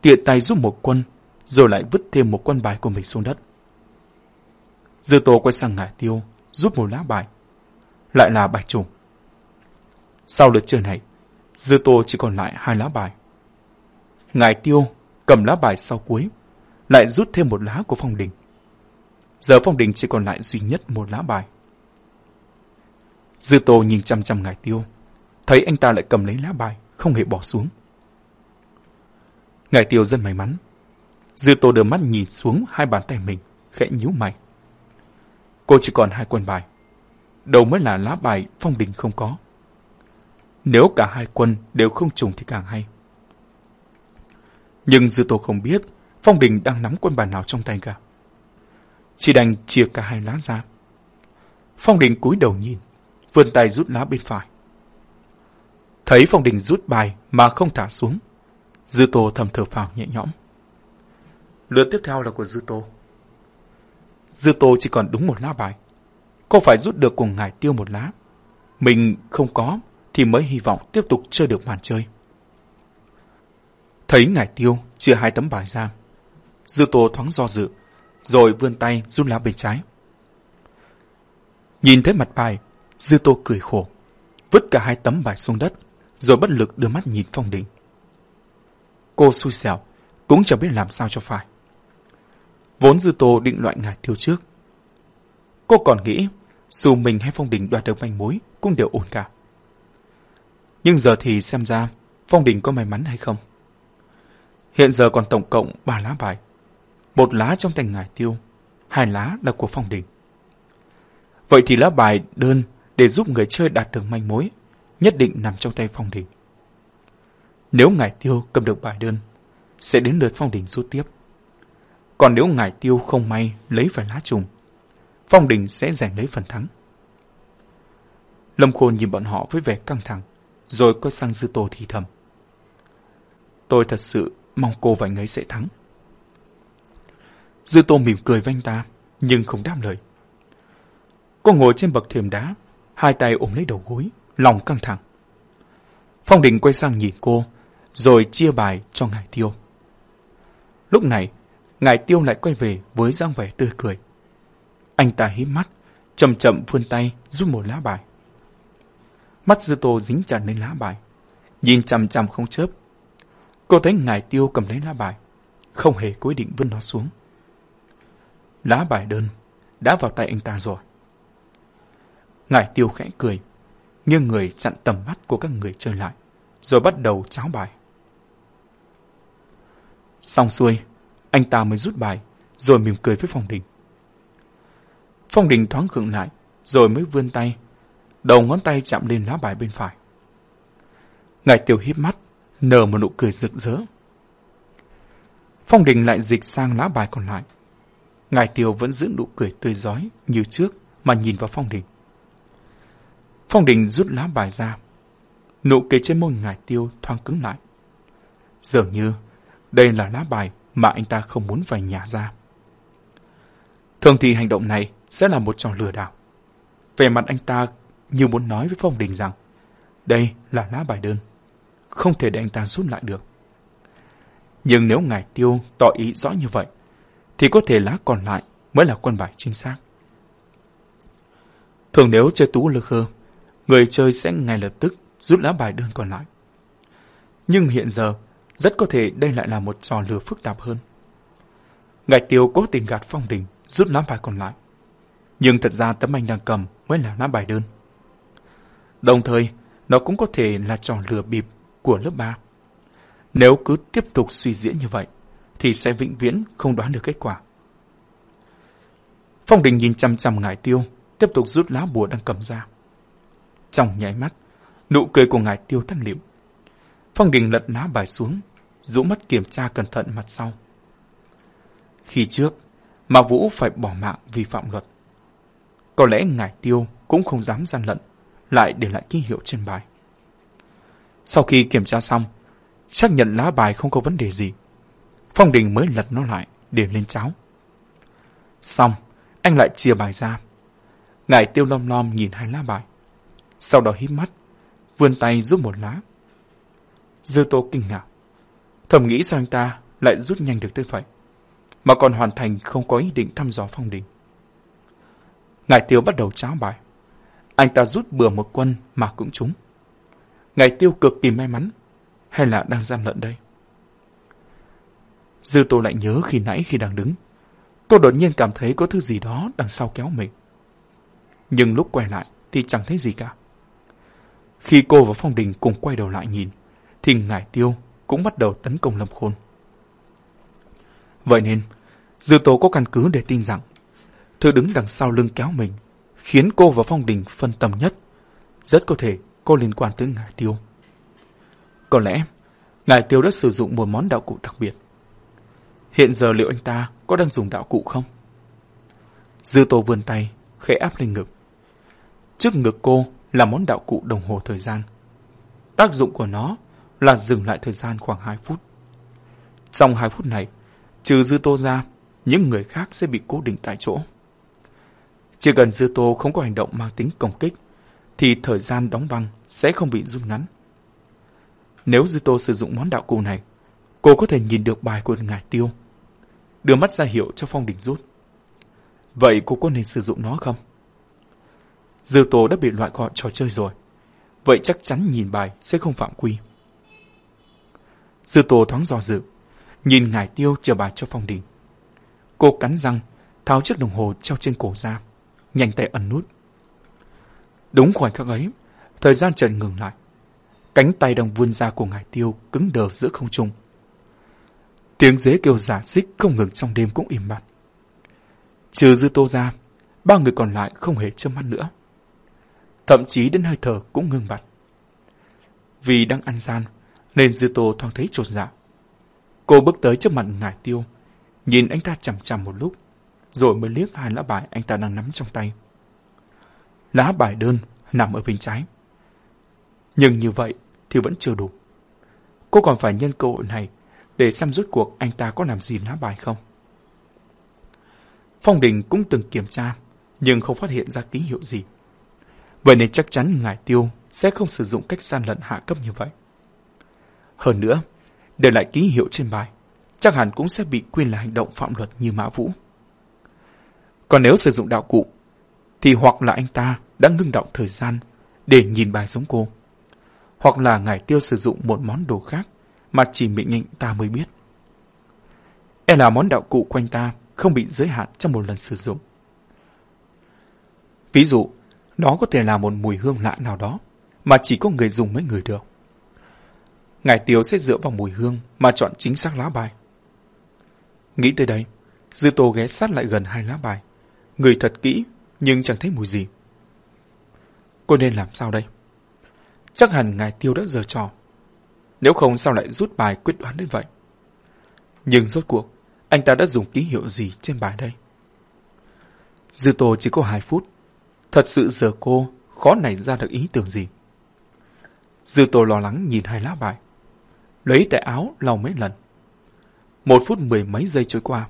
Tiện tay giúp một quân, rồi lại vứt thêm một quân bài của mình xuống đất. Dư Tô quay sang ngải tiêu, rút một lá bài. Lại là bài trùng. Sau lượt chơi này, Dư Tô chỉ còn lại hai lá bài. Ngài Tiêu cầm lá bài sau cuối, lại rút thêm một lá của Phong Đình. Giờ Phong Đình chỉ còn lại duy nhất một lá bài. Dư Tô nhìn chăm chăm Ngài Tiêu, thấy anh ta lại cầm lấy lá bài, không hề bỏ xuống. Ngài Tiêu rất may mắn. Dư Tô đưa mắt nhìn xuống hai bàn tay mình, khẽ nhíu mày. Cô chỉ còn hai quân bài. Đâu mới là lá bài Phong Đình không có. Nếu cả hai quân đều không trùng thì càng hay. Nhưng Dư Tô không biết Phong Đình đang nắm quân bài nào trong tay cả. Chỉ đành chia cả hai lá ra. Phong Đình cúi đầu nhìn, vươn tay rút lá bên phải. Thấy Phong Đình rút bài mà không thả xuống. Dư Tô thầm thở phào nhẹ nhõm. Lượt tiếp theo là của Dư Tô. Dư Tô chỉ còn đúng một lá bài. Cô phải rút được cùng ngài tiêu một lá. Mình không có thì mới hy vọng tiếp tục chơi được màn chơi. Thấy ngài tiêu chia hai tấm bài ra. Dư Tô thoáng do dự, rồi vươn tay run lá bên trái. Nhìn thấy mặt bài, Dư Tô cười khổ, vứt cả hai tấm bài xuống đất, rồi bất lực đưa mắt nhìn Phong Đình. Cô xui xẻo, cũng chẳng biết làm sao cho phải. Vốn Dư Tô định loại ngài tiêu trước. Cô còn nghĩ, dù mình hay Phong Đình đoạt được manh mối, cũng đều ổn cả. Nhưng giờ thì xem ra, Phong Đình có may mắn hay không. Hiện giờ còn tổng cộng 3 lá bài. Một lá trong tay ngài tiêu, hai lá là của Phong Đình. Vậy thì lá bài đơn để giúp người chơi đạt được manh mối, nhất định nằm trong tay Phong Đình. Nếu ngài tiêu cầm được bài đơn, sẽ đến lượt Phong Đình rút tiếp. Còn nếu ngài tiêu không may lấy phải lá trùng, Phong Đình sẽ giành lấy phần thắng. Lâm Khôn nhìn bọn họ với vẻ căng thẳng, rồi quay sang Dư Tô thì thầm. Tôi thật sự mong cô và anh ấy sẽ thắng. Dư Tô mỉm cười với anh ta, nhưng không đáp lời. Cô ngồi trên bậc thềm đá, hai tay ôm lấy đầu gối, lòng căng thẳng. Phong Đình quay sang nhìn cô, rồi chia bài cho Ngài Tiêu. Lúc này, Ngài Tiêu lại quay về với dáng vẻ tươi cười. Anh ta hít mắt, chậm chậm vươn tay rút một lá bài. Mắt Dư Tô dính chặt lên lá bài, nhìn chằm chằm không chớp. Cô thấy Ngài Tiêu cầm lấy lá bài, không hề cố định vươn nó xuống. Lá bài đơn đã vào tay anh ta rồi. Ngài Tiêu khẽ cười, nghiêng người chặn tầm mắt của các người chơi lại, rồi bắt đầu cháo bài. Xong xuôi, anh ta mới rút bài, rồi mỉm cười với Phong Đình. Phong Đình thoáng khựng lại, rồi mới vươn tay, đầu ngón tay chạm lên lá bài bên phải. Ngài Tiêu híp mắt, nở một nụ cười rực rỡ. Phong Đình lại dịch sang lá bài còn lại. Ngài Tiêu vẫn giữ nụ cười tươi giói như trước mà nhìn vào Phong Đình. Phong Đình rút lá bài ra. Nụ cười trên môi Ngài Tiêu thoáng cứng lại. Dường như đây là lá bài mà anh ta không muốn về nhà ra. Thường thì hành động này sẽ là một trò lừa đảo. Về mặt anh ta như muốn nói với Phong Đình rằng, đây là lá bài đơn. Không thể để anh ta rút lại được. Nhưng nếu Ngài Tiêu tỏ ý rõ như vậy, thì có thể lá còn lại mới là quân bài chính xác. Thường nếu chơi tú lơ khơ, người chơi sẽ ngay lập tức rút lá bài đơn còn lại. Nhưng hiện giờ, rất có thể đây lại là một trò lừa phức tạp hơn. Ngài Tiêu cố tình gạt Phong Đình rút lá bài còn lại. Nhưng thật ra tấm anh đang cầm mới là lá bài đơn. Đồng thời, nó cũng có thể là trò lừa bịp của lớp 3. Nếu cứ tiếp tục suy diễn như vậy, thì sẽ vĩnh viễn không đoán được kết quả. Phong Đình nhìn chăm chăm ngải tiêu, tiếp tục rút lá bùa đang cầm ra. Trong nháy mắt, nụ cười của ngải tiêu tắt liệm. Phong Đình lật lá bài xuống, rũ mắt kiểm tra cẩn thận mặt sau. Khi trước, mà Vũ phải bỏ mạng vì phạm luật. Có lẽ ngài tiêu cũng không dám gian lận, lại để lại ký hiệu trên bài. Sau khi kiểm tra xong, xác nhận lá bài không có vấn đề gì. Phong Đình mới lật nó lại để lên cháo. Xong, anh lại chia bài ra. Ngài tiêu lom lom nhìn hai lá bài. Sau đó hít mắt, vươn tay rút một lá. Dư tô kinh ngạc. Thầm nghĩ sao anh ta lại rút nhanh được tới vậy. Mà còn hoàn thành không có ý định thăm dò phong đình. Ngài tiêu bắt đầu cháo bài. Anh ta rút bừa một quân mà cũng trúng. Ngài tiêu cực kỳ may mắn. Hay là đang gian lận đây? Dư tô lại nhớ khi nãy khi đang đứng. Cô đột nhiên cảm thấy có thứ gì đó đằng sau kéo mình. Nhưng lúc quay lại thì chẳng thấy gì cả. Khi cô và Phong Đình cùng quay đầu lại nhìn, thì Ngải Tiêu cũng bắt đầu tấn công Lâm Khôn. Vậy nên, Dư Tố có căn cứ để tin rằng thứ đứng đằng sau lưng kéo mình, khiến cô và Phong Đình phân tâm nhất. Rất có thể có liên quan tới ngài Tiêu. Có lẽ, ngài Tiêu đã sử dụng một món đạo cụ đặc biệt. Hiện giờ liệu anh ta có đang dùng đạo cụ không? Dư Tô vươn tay, khẽ áp lên ngực. Trước ngực cô là món đạo cụ đồng hồ thời gian. Tác dụng của nó là dừng lại thời gian khoảng 2 phút. Trong 2 phút này, trừ Dư Tô ra, những người khác sẽ bị cố định tại chỗ. Chỉ cần Dư Tô không có hành động mang tính công kích, thì thời gian đóng băng sẽ không bị rút ngắn. Nếu Dư Tô sử dụng món đạo cụ này, cô có thể nhìn được bài của ngài tiêu. Đưa mắt ra hiệu cho Phong Đình rút. Vậy cô có nên sử dụng nó không? Dư Tô đã bị loại gọi trò chơi rồi. Vậy chắc chắn nhìn bài sẽ không phạm quy. Dư Tô thoáng do dự, nhìn ngài tiêu chờ bài cho Phong Đình. Cô cắn răng, tháo chiếc đồng hồ treo trên cổ ra, nhanh tay ẩn nút. Đúng khoảnh khắc ấy, thời gian chợt ngừng lại. Cánh tay đang vươn ra của ngài tiêu cứng đờ giữa không trung. Tiếng dế kêu giả xích không ngừng trong đêm cũng im bặt. Trừ dư tô ra, ba người còn lại không hề chớm mắt nữa. Thậm chí đến hơi thở cũng ngưng bặt. Vì đang ăn gian, nên dư tô thoáng thấy trột dạ. Cô bước tới trước mặt ngải tiêu, nhìn anh ta chằm chằm một lúc, rồi mới liếc hai lá bài anh ta đang nắm trong tay. Lá bài đơn nằm ở bên trái. Nhưng như vậy thì vẫn chưa đủ. Cô còn phải nhân cơ hội này để xem rốt cuộc anh ta có làm gì lá bài không. Phong Đình cũng từng kiểm tra, nhưng không phát hiện ra ký hiệu gì. Vậy nên chắc chắn Ngải Tiêu sẽ không sử dụng cách gian lận hạ cấp như vậy. Hơn nữa, để lại ký hiệu trên bài, chắc hẳn cũng sẽ bị quyền là hành động phạm luật như Mã Vũ. Còn nếu sử dụng đạo cụ, thì hoặc là anh ta đã ngưng động thời gian để nhìn bài giống cô, hoặc là ngài Tiêu sử dụng một món đồ khác mà chỉ mình anh ta mới biết. E là món đạo cụ quanh ta không bị giới hạn trong một lần sử dụng. Ví dụ, nó có thể là một mùi hương lạ nào đó mà chỉ có người dùng mới ngửi được. Ngài Tiếu sẽ dựa vào mùi hương mà chọn chính xác lá bài. Nghĩ tới đây, Dư Tô ghé sát lại gần hai lá bài. Người thật kỹ, nhưng chẳng thấy mùi gì. Cô nên làm sao đây? Chắc hẳn Ngài Tiêu đã giờ trò. Nếu không sao lại rút bài quyết đoán đến vậy? Nhưng rốt cuộc, anh ta đã dùng ký hiệu gì trên bài đây? Dư Tô chỉ có hai phút. Thật sự giờ cô khó nảy ra được ý tưởng gì. Dư Tô lo lắng nhìn hai lá bài. Lấy tại áo lau mấy lần. Một phút mười mấy giây trôi qua.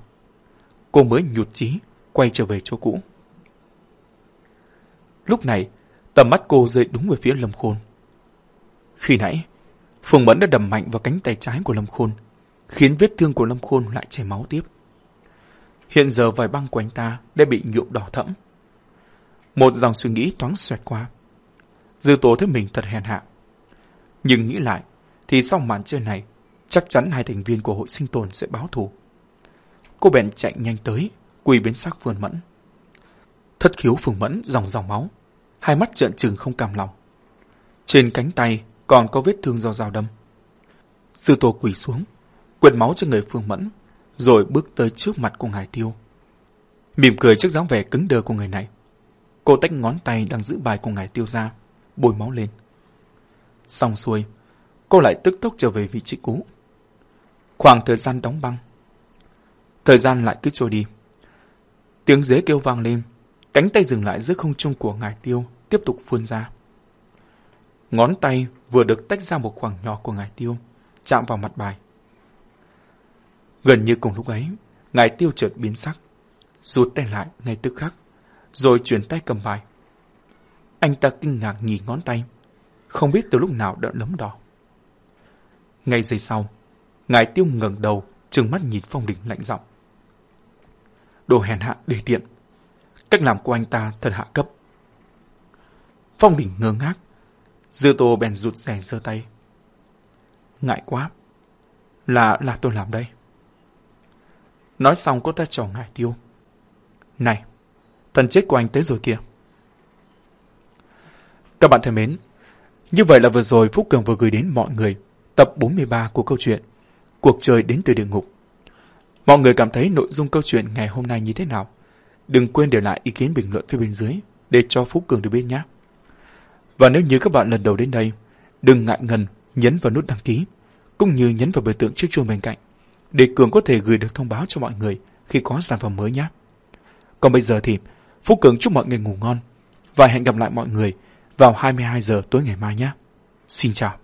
Cô mới nhụt chí quay trở về chỗ cũ. Lúc này, tầm mắt cô rơi đúng về phía Lâm Khôn. Khi nãy, Phùng Mẫn đã đầm mạnh vào cánh tay trái của Lâm Khôn, khiến vết thương của Lâm Khôn lại chảy máu tiếp. Hiện giờ vài băng của anh ta đã bị nhuộm đỏ thẫm. Một dòng suy nghĩ thoáng xoẹt qua. Dư tố thấy mình thật hèn hạ. Nhưng nghĩ lại, thì sau màn chơi này, chắc chắn hai thành viên của hội sinh tồn sẽ báo thù. Cô bèn chạy nhanh tới, quỳ bên xác Phương Mẫn. Thất khiếu phùng Mẫn dòng dòng máu, hai mắt trợn trừng không cam lòng. Trên cánh tay còn có vết thương do dao đâm. Sư tổ quỳ xuống, quệt máu cho người Phương Mẫn, rồi bước tới trước mặt của Ngài Tiêu. Mỉm cười trước dáng vẻ cứng đờ của người này. Cô tách ngón tay đang giữ bài của Ngài Tiêu ra, bôi máu lên. Xong xuôi, cô lại tức tốc trở về vị trí cũ. Khoảng thời gian đóng băng. Thời gian lại cứ trôi đi. Tiếng dế kêu vang lên, cánh tay dừng lại giữa không trung của ngài tiêu, tiếp tục vươn ra. Ngón tay vừa được tách ra một khoảng nhỏ của ngài tiêu, chạm vào mặt bài. Gần như cùng lúc ấy, ngài tiêu chợt biến sắc, rút tay lại ngay tức khắc, rồi chuyển tay cầm bài. Anh ta kinh ngạc nhìn ngón tay, không biết từ lúc nào đã lấm đỏ. Ngay giây sau, ngài tiêu ngẩng đầu, trừng mắt nhìn phong đình lạnh giọng. Đồ hèn hạ đề tiện, cách làm của anh ta thật hạ cấp. Phong đỉnh ngơ ngác, dư tô bèn rụt rè giơ tay. Ngại quá, là là tôi làm đây. Nói xong cô ta chào ngại tiêu. Này, thần chết của anh tới rồi kìa. Các bạn thân mến, như vậy là vừa rồi Phúc Cường vừa gửi đến mọi người tập 43 của câu chuyện Cuộc chơi đến từ địa ngục. Mọi người cảm thấy nội dung câu chuyện ngày hôm nay như thế nào? Đừng quên để lại ý kiến bình luận phía bên dưới để cho Phú Cường được biết nhé. Và nếu như các bạn lần đầu đến đây, đừng ngại ngần nhấn vào nút đăng ký, cũng như nhấn vào biểu tượng chiếc chuông bên cạnh, để Cường có thể gửi được thông báo cho mọi người khi có sản phẩm mới nhé. Còn bây giờ thì Phú Cường chúc mọi người ngủ ngon và hẹn gặp lại mọi người vào 22 giờ tối ngày mai nhé. Xin chào.